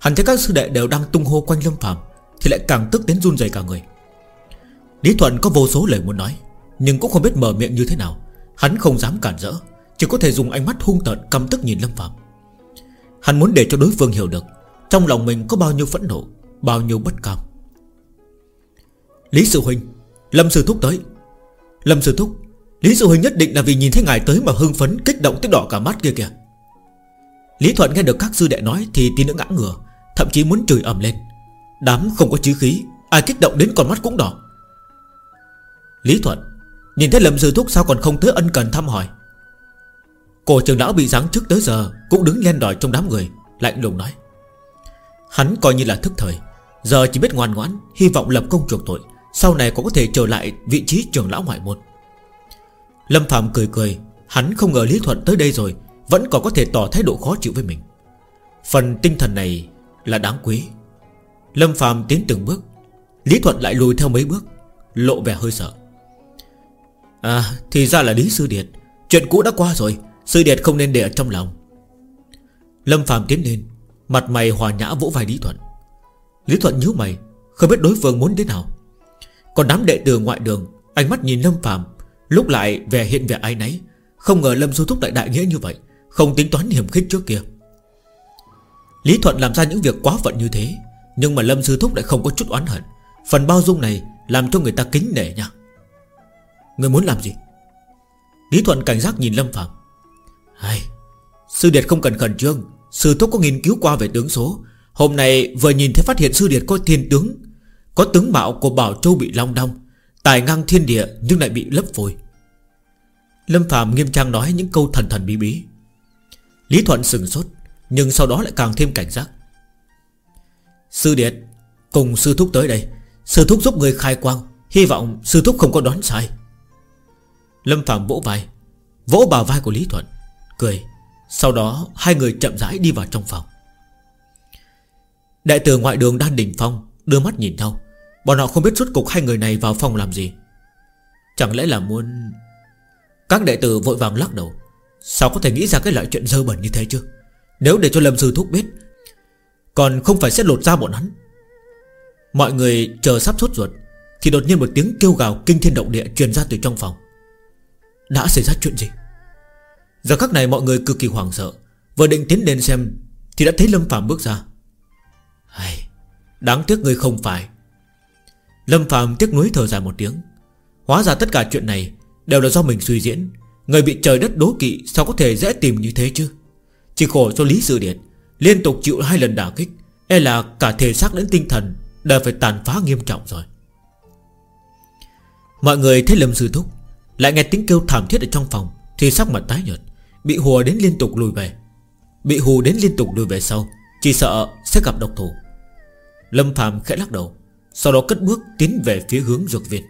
Hắn thấy các sư đệ đều đang tung hô quanh Lâm Phạm Thì lại càng tức đến run rẩy cả người. Lý Thuận có vô số lời muốn nói, Nhưng cũng không biết mở miệng như thế nào. Hắn không dám cản rỡ. Chỉ có thể dùng ánh mắt hung tợn, căm tức nhìn Lâm Phạm. Hắn muốn để cho đối phương hiểu được, Trong lòng mình có bao nhiêu phẫn nộ, Bao nhiêu bất cam. Lý Sư Huynh Lâm Sư Thúc tới. Lâm Sư Thúc, Lý Sư Huynh nhất định là vì nhìn thấy ngài tới mà hưng phấn, Kích động tức đỏ cả mắt kia kìa. Lý Thuận nghe được các sư đệ nói Thì tí nữa ngã ngửa, Thậm chí muốn chửi ầm lên. Đám không có chí khí, Ai kích động đến con mắt cũng đỏ. Lý Thuận, Nhìn thấy Lâm Sư Thúc sao còn không tới ân cần thăm hỏi? Cổ trường lão bị giáng trước tới giờ Cũng đứng lên đòi trong đám người, Lạnh lùng nói. Hắn coi như là thức thời, Giờ chỉ biết ngoan ngoãn, Hy vọng lập công chuộc tội, Sau này cũng có thể trở lại vị trí trường lão ngoại môn. Lâm Phạm cười cười, Hắn không ngờ Lý Thuận tới đây rồi, Vẫn còn có thể tỏ thái độ khó chịu với mình. Phần tinh thần này là đáng quý. Lâm Phạm tiến từng bước, Lý Thuận lại lùi theo mấy bước, Lộ vẻ hơi sợ. À thì ra là Lý Sư Điệt Chuyện cũ đã qua rồi Sư Điệt không nên để ở trong lòng. Lâm Phạm tiến lên, Mặt mày hòa nhã vỗ vai Lý Thuận. Lý Thuận nhíu mày, Không biết đối phương muốn thế nào. Còn đám đệ tử ngoại đường, Ánh mắt nhìn Lâm Phạm Lúc lại vẻ hiện vẻ ai nấy Không ngờ Lâm Du Thúc lại đại nghĩa như vậy, Không tính toán hiểm khích trước kia. Lý Thuận làm ra những việc quá phận như thế, Nhưng mà Lâm Sư Thúc lại không có chút oán hận. Phần bao dung này Làm cho người ta kính nể nha. Người muốn làm gì? Lý Thuận cảnh giác nhìn Lâm Phạm Ai, Sư Điệt không cần khẩn trương Sư Thúc có nghiên cứu qua về tướng số. Hôm nay vừa nhìn thấy phát hiện Sư Điệt có thiên tướng Có tướng mạo của Bảo Châu bị long đong Tài ngang thiên địa nhưng lại bị lấp vôi Lâm Phạm nghiêm trang nói những câu thần thần bí bí. Lý Thuận sừng sốt Nhưng sau đó lại càng thêm cảnh giác. Sư Điệt Cùng Sư Thúc tới đây. Sư Thúc giúp người khai quang Hy vọng Sư Thúc không có đoán sai. Lâm Phạm vỗ vai. Vỗ bà vai của Lý Thuận. Cười. Sau đó, hai người chậm rãi đi vào trong phòng. Đại tử ngoại đường đang đỉnh phong, Đưa mắt nhìn nhau Bọn họ không biết suốt cục hai người này vào phòng làm gì. Chẳng lẽ là muốn Các đệ tử vội vàng lắc đầu. Sao có thể nghĩ ra cái loại chuyện dơ bẩn như thế chứ? Nếu để cho Lâm Sư Thúc biết, Còn không phải sẽ lột ra bọn hắn. Mọi người chờ sắp sốt ruột, Thì đột nhiên một tiếng kêu gào kinh thiên động địa Truyền ra từ trong phòng. Đã xảy ra chuyện gì? Giờ khắc này mọi người cực kỳ hoảng sợ. Vừa định tiến lên xem Thì đã thấy Lâm Phạm bước ra. Hay, Đáng tiếc người không phải. Lâm Phạm tiếc nuối thở dài một tiếng. Hóa ra tất cả chuyện này Đều là do mình suy diễn. Người bị trời đất đố kỵ Sao có thể dễ tìm như thế chứ? Chỉ khổ cho Lý Sự Điện Liên tục chịu hai lần đả kích E là cả thể xác đến tinh thần đã phải tàn phá nghiêm trọng rồi. Mọi người thấy Lâm Sư Thúc Lại nghe tiếng kêu thảm thiết ở trong phòng Thì sắc mặt tái nhợt. Bị hùa đến liên tục lùi về. Bị hù đến liên tục lùi về sau, Chỉ sợ sẽ gặp độc thủ. Lâm Phạm khẽ lắc đầu, Sau đó cất bước tiến về phía hướng dược viên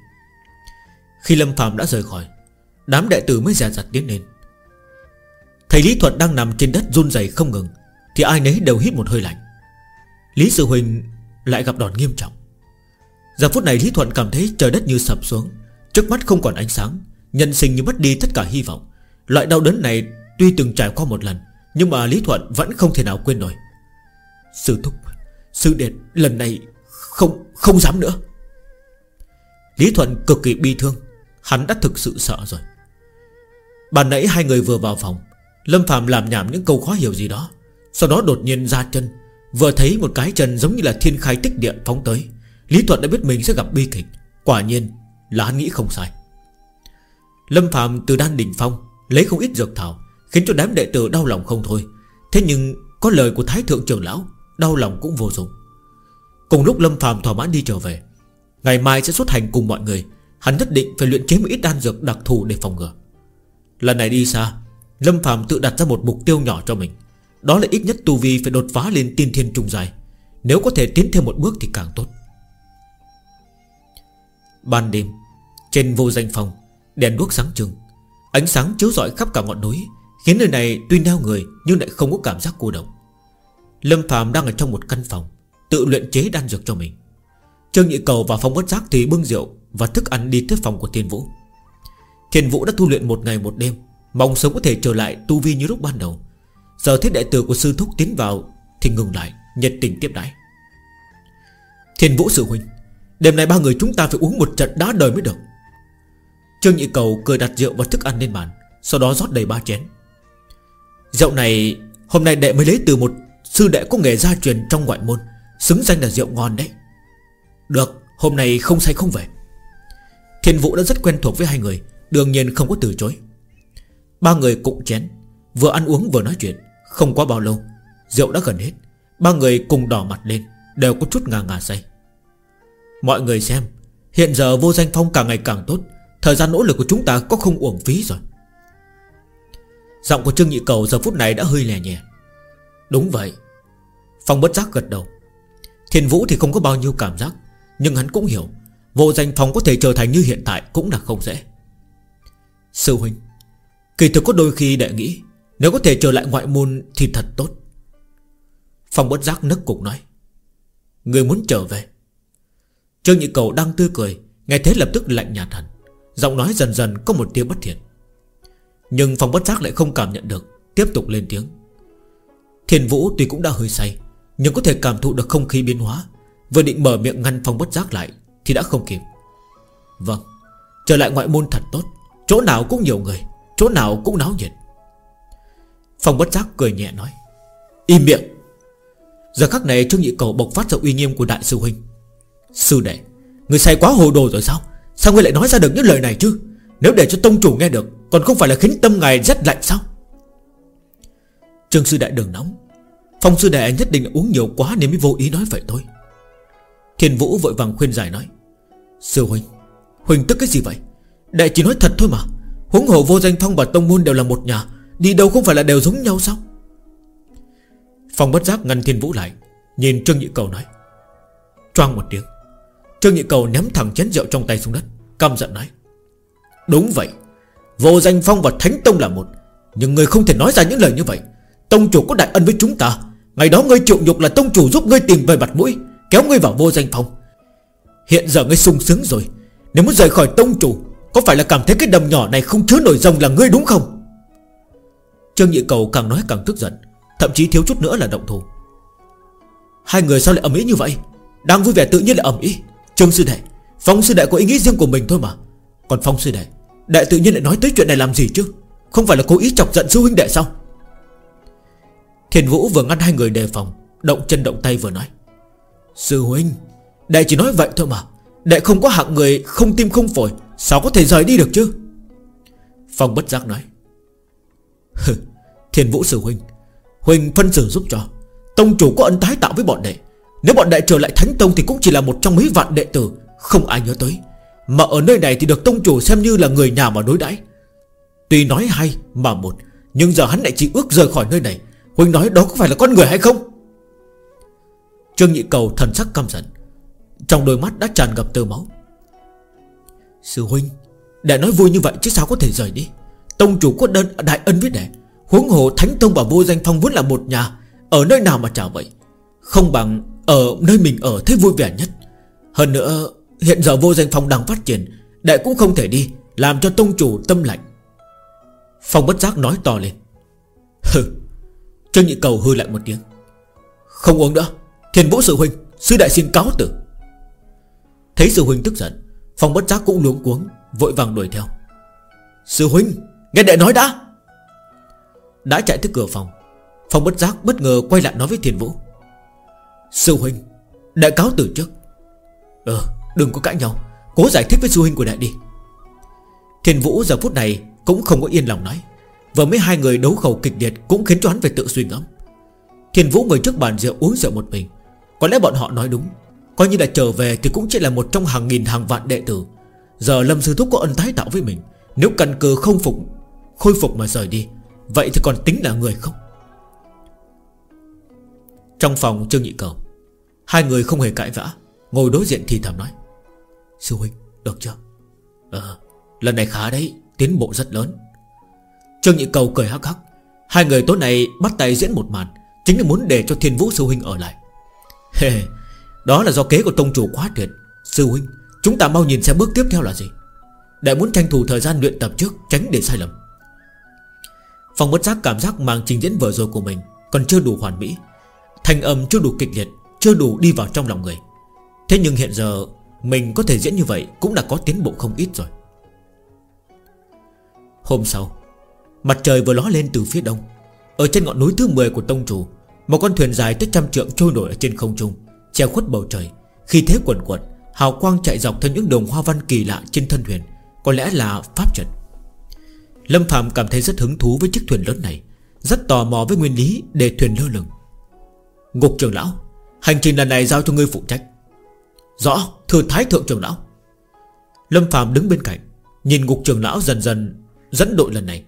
Khi Lâm Phạm đã rời khỏi, Đám đệ tử mới dè dặt tiến lên. Thầy Lý Thuận đang nằm trên đất run rẩy không ngừng, Thì ai nấy đều hít một hơi lạnh. Lý Sư Huỳnh lại gặp đòn nghiêm trọng. Giờ phút này Lý Thuận cảm thấy trời đất như sập xuống, Trước mắt không còn ánh sáng, Nhân sinh như mất đi tất cả hy vọng. Loại đau đớn này tuy từng trải qua một lần, Nhưng mà Lý Thuận vẫn không thể nào quên nổi. Sư Thúc, Sư Điệt lần này Không không dám nữa. Lý Thuận cực kỳ bi thương, Hắn đã thực sự sợ rồi. Bàn nãy hai người vừa vào phòng, Lâm Phạm làm nhảm những câu khó hiểu gì đó. Sau đó đột nhiên ra chân, Vừa thấy một cái chân giống như là thiên khai tích điện phóng tới. Lý Thuận đã biết mình sẽ gặp bi kịch, Quả nhiên là hắn nghĩ không sai. Lâm Phạm từ đan đỉnh phong, Lấy không ít dược thảo Khiến cho đám đệ tử đau lòng không thôi. Thế nhưng có lời của Thái Thượng trưởng lão, Đau lòng cũng vô dụng. Cùng lúc Lâm phàm thỏa mãn đi trở về, Ngày mai sẽ xuất hành cùng mọi người. Hắn nhất định phải luyện chế một ít đan dược đặc thù để phòng ngừa. Lần này đi xa, Lâm phàm tự đặt ra một mục tiêu nhỏ cho mình. Đó là ít nhất tu vi phải đột phá lên tiên thiên trung dài Nếu có thể tiến thêm một bước thì càng tốt. Ban đêm, Trên vô danh phòng, Đèn đuốc sáng trưng. Ánh sáng chiếu rọi khắp cả ngọn núi. Khiến nơi này tuy neo người Nhưng lại không có cảm giác cô độc. Lâm Phạm đang ở trong một căn phòng, Tự luyện chế đan dược cho mình. Trương Nhị Cầu và Phong Bất Giác thì bưng rượu Và thức ăn đi tới phòng của Thiên Vũ. Thiên Vũ đã tu luyện một ngày một đêm, Mong sớm có thể trở lại tu vi như lúc ban đầu. Giờ thấy đệ tử của sư thúc tiến vào Thì ngừng lại, nhiệt tình tiếp đãi. Thiên Vũ sư huynh, Đêm nay ba người chúng ta phải uống một trận đá đời mới được. Trương Nhị Cầu cười đặt rượu và thức ăn lên bàn, Sau đó rót đầy ba chén. Rượu này, Hôm nay đệ mới lấy từ một Sư đệ có nghề gia truyền trong ngoại môn. Xứng danh là rượu ngon đấy. Được, hôm nay không say không về. Thiên Vũ đã rất quen thuộc với hai người, Đương nhiên không có từ chối. Ba người cũng chén, Vừa ăn uống vừa nói chuyện, Không quá bao lâu, Rượu đã gần hết. Ba người cùng đỏ mặt lên, Đều có chút ngà ngà say. Mọi người xem, Hiện giờ vô danh phong càng ngày càng tốt, Thời gian nỗ lực của chúng ta có không uổng phí rồi. Giọng của Trương Nhị Cầu giờ phút này đã hơi lè nhẹ Đúng vậy. Phong bất giác gật đầu. Thiên Vũ thì không có bao nhiêu cảm giác, Nhưng hắn cũng hiểu, Vô danh phong có thể trở thành như hiện tại cũng là không dễ. Sư huynh, Kỳ thực có đôi khi đệ nghĩ, Nếu có thể trở lại ngoại môn thì thật tốt. Phong bất giác nấc cục nói. Người muốn trở về. Trương Nhị Cầu đang tươi cười, Nghe thế lập tức lạnh nhạt hẳn. Giọng nói dần dần có một tiếng bất thiện. Nhưng phòng bất giác lại không cảm nhận được, Tiếp tục lên tiếng. Thiên Vũ tuy cũng đã hơi say, Nhưng có thể cảm thụ được không khí biến hóa. Vừa định mở miệng ngăn phòng bất giác lại, Thì đã không kịp. Vâng Trở lại ngoại môn thật tốt, Chỗ nào cũng nhiều người, Chỗ nào cũng náo nhiệt. Phòng bất giác cười nhẹ nói, Im miệng. Giờ khắc này Trương Nhị Cầu bộc phát ra uy nghiêm của đại sư huynh. Sư đệ, Người say quá hồ đồ rồi sao? Sao ngươi lại nói ra được những lời này chứ? Nếu để cho tông chủ nghe được, Còn không phải là khiến tâm ngài rất lạnh sao? Trương sư đại đừng nóng. Phong sư đệ nhất định là uống nhiều quá Nên mới vô ý nói vậy thôi. Thiên vũ vội vàng khuyên giải nói, Sư huynh Huynh tức cái gì vậy? Đại chỉ nói thật thôi mà. Huống hồ vô danh phong và tông môn đều là một nhà, Đi đâu không phải là đều giống nhau sao? Phong bất giác ngăn thiên vũ lại, Nhìn Trương Nhị Cầu nói, Choang một tiếng. Trương Nhị Cầu ném thẳng chén rượu trong tay xuống đất, Căm giận nói Đúng vậy. Vô danh phong và thánh tông là một, Nhưng người không thể nói ra những lời như vậy. Tông chủ có đại ân với chúng ta. Ngày đó ngươi chịu nhục là tông chủ giúp ngươi tìm về mặt mũi, Kéo ngươi vào vô danh phong. Hiện giờ ngươi sung sướng rồi. Nếu muốn rời khỏi tông chủ, Có phải là cảm thấy cái đầm nhỏ này không chứa nổi rồng là ngươi đúng không? Trương Nhị Cầu càng nói càng tức giận, Thậm chí thiếu chút nữa là động thủ. Hai người sao lại ầm ĩ như vậy? Đang vui vẻ tự nhiên là ầm ĩ. Trương sư đệ, Phong sư đệ có ý nghĩ riêng của mình thôi mà. Còn Phong sư đệ Đệ tự nhiên lại nói tới chuyện này làm gì chứ? Không phải là cố ý chọc giận sư huynh đệ sao? Thiền Vũ vừa ngăn hai người đề phòng, Động chân động tay vừa nói. Sư huynh, Đệ chỉ nói vậy thôi mà, Đệ không có hạng người không tim không phổi, Sao có thể rời đi được chứ? Phong bất giác nói. Thiền Vũ sư huynh Huynh phân xử giúp cho. Tông chủ có ân tái tạo với bọn đệ. Nếu bọn đệ trở lại Thánh Tông Thì cũng chỉ là một trong mấy vạn đệ tử, Không ai nhớ tới. Mà ở nơi này thì được tông chủ xem như là người nhà mà đối đãi. Tuy nói hay mà một, Nhưng giờ hắn lại chỉ ước rời khỏi nơi này. Huynh nói đó có phải là con người hay không? Trương Nhị Cầu thần sắc căm giận, Trong đôi mắt đã tràn ngập tơ máu. Sư Huynh Đệ nói vui như vậy chứ sao có thể rời đi? Tông chủ có đơn đại ân với đệ, Huống hồ Thánh Tông và Vô Danh Phong vốn là một nhà, Ở nơi nào mà chả vậy? Không bằng ở nơi mình ở thế vui vẻ nhất. Hơn nữa Hiện giờ Vô Danh Phong đang phát triển, Đệ cũng không thể đi, Làm cho Tông chủ tâm lạnh. Phong bất giác nói to lên. *laughs* Hừ, Trương Nhị Cầu hư lại một tiếng. Không uống nữa Thiền Vũ Sư Huynh, Sư Đại xin cáo tử. Thấy Sư Huynh tức giận, Phong bất giác cũng luống cuống, Vội vàng đuổi theo. Sư Huynh, Nghe đệ nói đã. Đã chạy tới cửa phòng, Phong bất giác bất ngờ quay lại nói với Thiền Vũ. Sư Huynh, Đệ cáo tử trước. Ờ đừng có cãi nhau. Cố giải thích với du hình của đệ đi. Thiên Vũ giờ phút này cũng không có yên lòng nói. Vừa mới hai người đấu khẩu kịch liệt Cũng khiến cho hắn phải tự suy ngẫm. Thiên Vũ ngồi trước bàn rượu uống rượu một mình. Có lẽ bọn họ nói đúng. Coi như là trở về thì cũng chỉ là một trong hàng nghìn hàng vạn đệ tử. Giờ Lâm Sư Thúc có ân tái tạo với mình. Nếu căn cơ không phục, Khôi phục mà rời đi, Vậy thì còn tính là người không? Trong phòng Trương Nhị Cầu, Hai người không hề cãi vã, Ngồi đối diện thì thầm nói. Sư huynh, được chưa? Ờ lần này khá đấy, Tiến bộ rất lớn. Trương Nhị Cầu cười hắc hắc. Hai người tối nay bắt tay diễn một màn, Chính là muốn để cho Thiên Vũ Sư Huynh ở lại. *laughs* Hề, Đó là do kế của tông chủ quá tuyệt. Sư Huynh, Chúng ta mau nhìn xem bước tiếp theo là gì. Để muốn tranh thủ thời gian luyện tập trước, Tránh để sai lầm. Phong bất giác cảm giác màn trình diễn vừa rồi của mình Còn chưa đủ hoàn mỹ. Thành âm chưa đủ kịch liệt, Chưa đủ đi vào trong lòng người. Thế nhưng hiện giờ mình có thể diễn như vậy Cũng đã có tiến bộ không ít rồi. Hôm sau, Mặt trời vừa ló lên từ phía đông. Ở trên ngọn núi thứ 10 của tông chủ, Một con thuyền dài tới trăm trượng trôi nổi ở trên không trung, Che khuất bầu trời. Khi thế quần quật, Hào quang chạy dọc theo những đường hoa văn kỳ lạ trên thân thuyền, Có lẽ là pháp trận. Lâm Phạm cảm thấy rất hứng thú với chiếc thuyền lớn này, Rất tò mò với nguyên lý để thuyền lơ lửng. Ngục trưởng lão, Hành trình lần này giao cho ngươi phụ trách. Rõ thưa thái thượng trưởng lão. Lâm Phạm đứng bên cạnh, Nhìn ngục trưởng lão dần dần Dẫn đội lần này.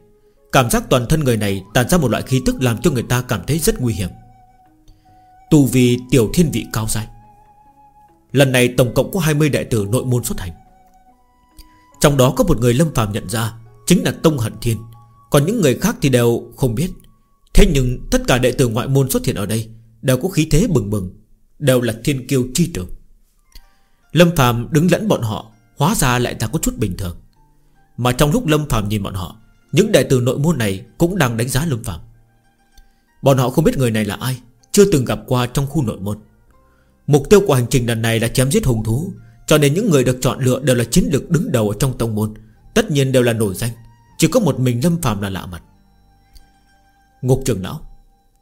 Cảm giác toàn thân người này tàn ra một loại khí tức Làm cho người ta cảm thấy rất nguy hiểm. Tù vì tiểu thiên vị cao dài Lần này tổng cộng có 20 đệ tử nội môn xuất hành. Trong đó có một người Lâm phàm nhận ra, Chính là Tông Hận Thiên. Còn những người khác thì đều không biết. Thế nhưng tất cả đệ tử ngoại môn xuất hiện ở đây Đều có khí thế bừng bừng, Đều là thiên kiêu chi trưởng Lâm Phạm đứng lẫn bọn họ, Hóa ra lại ta có chút bình thường. Mà trong lúc Lâm Phạm nhìn bọn họ, Những đệ tử nội môn này cũng đang đánh giá Lâm Phạm. Bọn họ không biết người này là ai, Chưa từng gặp qua trong khu nội môn. Mục tiêu của hành trình lần này là chém giết hùng thú, Cho nên những người được chọn lựa đều là chiến lược đứng đầu ở trong tông môn, Tất nhiên đều là nổi danh, Chỉ có một mình Lâm Phạm là lạ mặt. Ngục trưởng lão,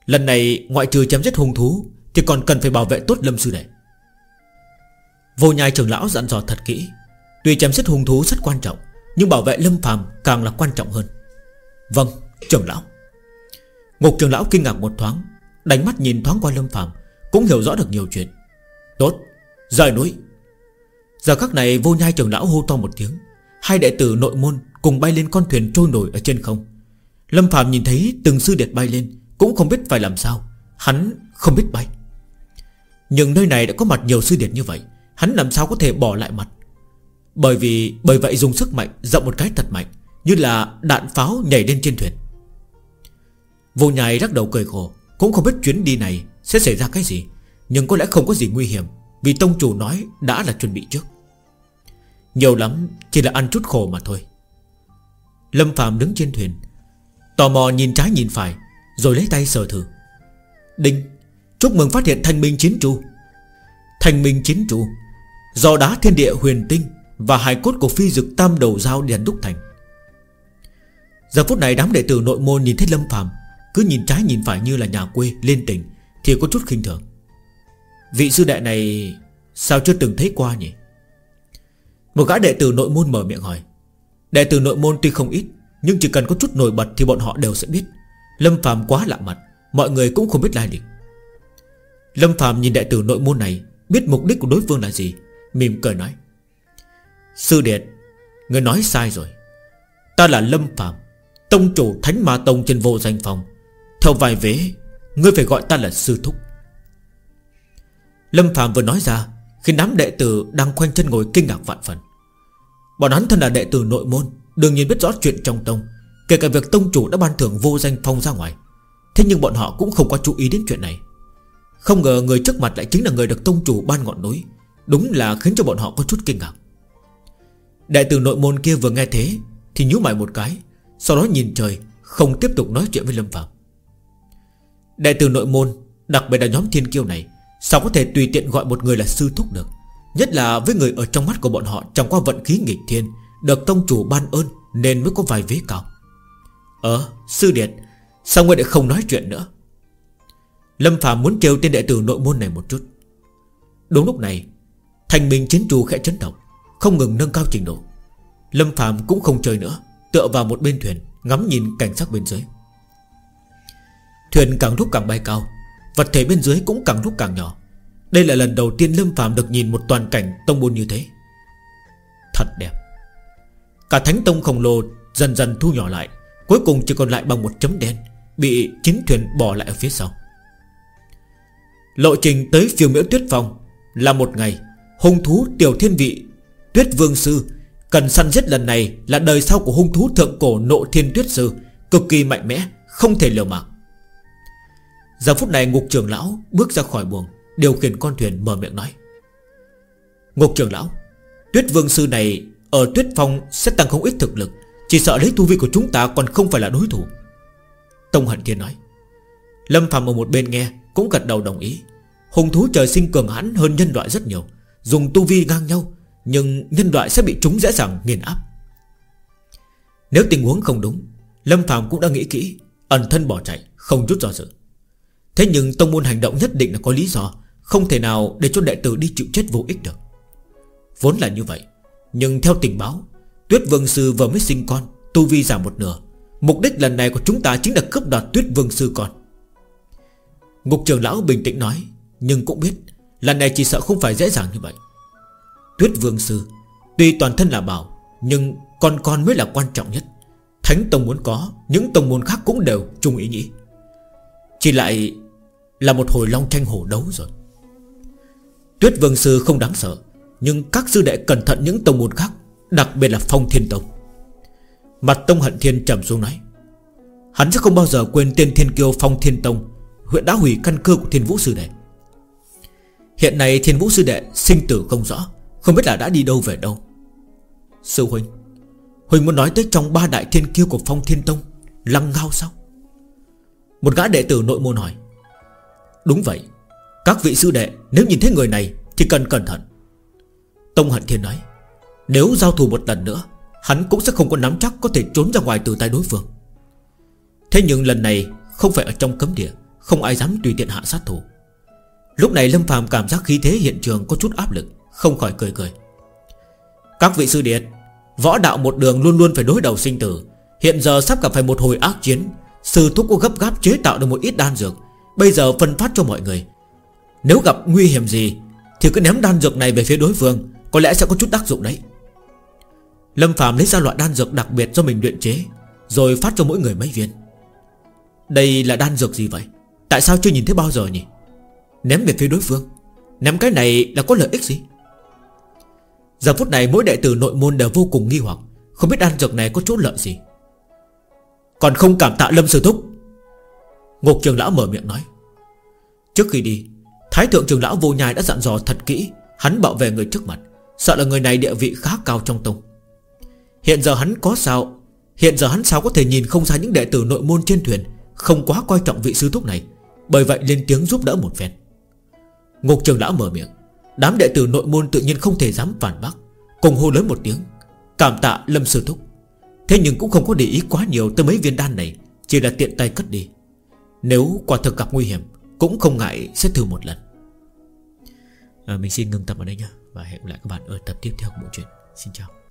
Lần này ngoại trừ chém giết hung thú, Thì còn cần phải bảo vệ tốt Lâm sư đệ. Vô nhai trưởng lão dặn dò thật kỹ. Tuy chém giết hung thú rất quan trọng, Nhưng bảo vệ Lâm phàm càng là quan trọng hơn. Vâng trưởng lão. Ngục trưởng lão kinh ngạc một thoáng Đánh mắt nhìn thoáng qua Lâm phàm, Cũng hiểu rõ được nhiều chuyện. Tốt, Rời núi. Giờ khắc này vô nhai trưởng lão hô to một tiếng, Hai đệ tử nội môn cùng bay lên con thuyền trôi nổi ở trên không. Lâm Phạm nhìn thấy từng sư điệt bay lên, Cũng không biết phải làm sao, Hắn không biết bay. Nhưng nơi này đã có mặt nhiều sư điệt như vậy Hắn làm sao có thể bỏ lại mặt? Bởi vì, bởi vậy dùng sức mạnh Dậm một cái thật mạnh, Như là đạn pháo nhảy lên trên thuyền. Vô nhai rắc đầu cười khổ, Cũng không biết chuyến đi này sẽ xảy ra cái gì, Nhưng có lẽ không có gì nguy hiểm, Vì tông chủ nói đã là chuẩn bị trước. Nhiều lắm, chỉ là ăn chút khổ mà thôi. Lâm Phạm đứng trên thuyền, Tò mò nhìn trái nhìn phải, Rồi lấy tay sờ thử. Đinh, Chúc mừng phát hiện thanh minh chiến trụ Thanh minh chiến trụ Do đá thiên địa huyền tinh Và hài cốt của phi dực tam đầu dao đèn đúc thành. Giờ phút này đám đệ tử nội môn nhìn thấy Lâm phàm, Cứ nhìn trái nhìn phải như là nhà quê Lên tỉnh, Thì có chút khinh thường. Vị sư đệ này Sao chưa từng thấy qua nhỉ? Một gã đệ tử nội môn mở miệng hỏi. Đệ tử nội môn tuy không ít, Nhưng chỉ cần có chút nổi bật thì bọn họ đều sẽ biết. Lâm phàm quá lạ mặt, Mọi người cũng không biết lai lịch. Lâm phàm nhìn đệ tử nội môn này, Biết mục đích của đối phương là gì Mỉm cười nói, Sư Điệt Người nói sai rồi. Ta là Lâm Phạm Tông chủ Thánh Ma Tông trên vô danh phòng. Theo vài vế, Ngươi phải gọi ta là Sư Thúc. Lâm Phạm vừa nói ra, Khi đám đệ tử đang khoanh chân ngồi kinh ngạc vạn phần. Bọn hắn thân là đệ tử nội môn, Đương nhiên biết rõ chuyện trong tông, Kể cả việc tông chủ đã ban thưởng vô danh phong ra ngoài. Thế nhưng bọn họ cũng không có chú ý đến chuyện này. Không ngờ người trước mặt lại chính là người được tông chủ ban ngọn núi. Đúng là khiến cho bọn họ có chút kinh ngạc. Đại tử nội môn kia vừa nghe thế, Thì nhú mày một cái, Sau đó nhìn trời, Không tiếp tục nói chuyện với Lâm Phạm đại tử nội môn, Đặc biệt là nhóm thiên kiêu này, Sao có thể tùy tiện gọi một người là sư thúc được? Nhất là với người ở trong mắt của bọn họ Trong qua vận khí nghịch thiên, Được tông chủ ban ơn Nên mới có vài vế cao. Ờ sư điệt, Sao ngươi lại không nói chuyện nữa? Lâm Phạm muốn trêu tên đệ tử nội môn này một chút. Đúng lúc này Thành bình chiến trù khẽ chấn động, Không ngừng nâng cao trình độ. Lâm Phạm cũng không chơi nữa, Tựa vào một bên thuyền, Ngắm nhìn cảnh sắc bên dưới. Thuyền càng lúc càng bay cao, Vật thể bên dưới cũng càng lúc càng nhỏ. Đây là lần đầu tiên Lâm Phạm được nhìn một toàn cảnh tông môn như thế. Thật đẹp. Cả thánh tông khổng lồ dần dần thu nhỏ lại, Cuối cùng chỉ còn lại bằng một chấm đen, Bị chính thuyền bỏ lại ở phía sau. Lộ trình tới phiêu miễu tuyết phong Là một ngày Hung thú tiểu thiên vị, Tuyết vương sư, Cần săn giết lần này là đời sau của hung thú thượng cổ nộ thiên tuyết sư, Cực kỳ mạnh mẽ, Không thể liều mạng Giờ phút này ngục trưởng lão bước ra khỏi buồng, Điều khiển con thuyền mở miệng nói. Ngục trưởng lão, Tuyết vương sư này ở tuyết phong sẽ tăng không ít thực lực, Chỉ sợ lấy tu vi của chúng ta còn không phải là đối thủ. Tông Hận Thiên nói. Lâm Phạm ở một bên nghe Cũng gật đầu đồng ý. Hùng thú trời sinh cường hãn hơn nhân loại rất nhiều Dùng tu vi ngang nhau, Nhưng nhân loại sẽ bị chúng dễ dàng nghiền áp. Nếu tình huống không đúng, Lâm Phạm cũng đã nghĩ kỹ, Ẩn thân bỏ chạy, Không chút do dự. Thế nhưng tông môn hành động nhất định là có lý do, Không thể nào để cho đệ tử đi chịu chết vô ích được. Vốn là như vậy, Nhưng theo tình báo, Tuyết Vương Sư vừa mới sinh con, Tu vi giảm một nửa. Mục đích lần này của chúng ta chính là cướp đoạt Tuyết Vương Sư con. Ngục trưởng lão bình tĩnh nói, Nhưng cũng biết Lần này chỉ sợ không phải dễ dàng như vậy. Tuyết Vương Sư, Tuy toàn thân là bảo, Nhưng con con mới là quan trọng nhất. Thánh Tông muốn có, Những tông môn khác cũng đều chung ý nghĩ. Chỉ lại Là một hồi long tranh hổ đấu rồi. Tuyết Vương Sư không đáng sợ, Nhưng các sư đệ cẩn thận những tông môn khác, Đặc biệt là Phong Thiên Tông. Mặt Tông Hận Thiên trầm xuống nói, Hắn sẽ không bao giờ quên tên Thiên Kiêu Phong Thiên Tông, Huyện đã hủy căn cơ của Thiên Vũ Sư Đệ. Hiện nay Thiên Vũ Sư Đệ sinh tử không rõ, Không biết là đã đi đâu về đâu. Sư Huynh Huynh muốn nói tới trong ba đại thiên kiêu của Phong Thiên Tông, Lăng ngao sao? Một gã đệ tử nội môn hỏi. Đúng vậy, Các vị sư đệ, nếu nhìn thấy người này Thì cần cẩn thận. Tông Hận Thiên nói, Nếu giao thủ một lần nữa, Hắn cũng sẽ không có nắm chắc có thể trốn ra ngoài từ tay đối phương. Thế nhưng lần này Không phải ở trong cấm địa, Không ai dám tùy tiện hạ sát thủ. Lúc này Lâm phàm cảm giác khí thế hiện trường có chút áp lực, Không khỏi cười cười. Các vị sư điệt, Võ đạo một đường luôn luôn phải đối đầu sinh tử. Hiện giờ sắp gặp phải một hồi ác chiến. Sư thúc có gấp gáp chế tạo được một ít đan dược. Bây giờ phân phát cho mọi người. Nếu gặp nguy hiểm gì, Thì cứ ném đan dược này về phía đối phương. Có lẽ sẽ có chút tác dụng đấy. Lâm Phạm lấy ra loại đan dược đặc biệt do mình luyện chế, Rồi phát cho mỗi người mấy viên. Đây là đan dược gì vậy? Tại sao chưa nhìn thấy bao giờ nhỉ? Ném về phía đối phương. Ném cái này là có lợi ích gì? Giờ phút này mỗi đệ tử nội môn đều vô cùng nghi hoặc, Không biết đan dược này có chỗ lợi gì. Còn không cảm tạ Lâm Sư Thúc. Ngục trường lão mở miệng nói. Trước khi đi, Thái thượng trường lão vô nhai đã dặn dò thật kỹ, Hắn bảo vệ người trước mặt, Sợ là người này địa vị khá cao trong tông. Hiện giờ hắn có sao? Hiện giờ hắn sao có thể nhìn không ra những đệ tử nội môn trên thuyền Không quá coi trọng vị sư thúc này? Bởi vậy lên tiếng giúp đỡ một phen. Ngục trường lão mở miệng. Đám đệ tử nội môn tự nhiên không thể dám phản bác. Cùng hô lớn một tiếng. Cảm tạ lâm sư thúc. Thế nhưng cũng không có để ý quá nhiều tới mấy viên đan này. Chỉ là tiện tay cất đi. Nếu quả thực gặp nguy hiểm Cũng không ngại sẽ thử một lần. À, Mình xin ngừng tập ở đây nha Và hẹn gặp lại các bạn ở tập tiếp theo của bộ truyện. Xin chào.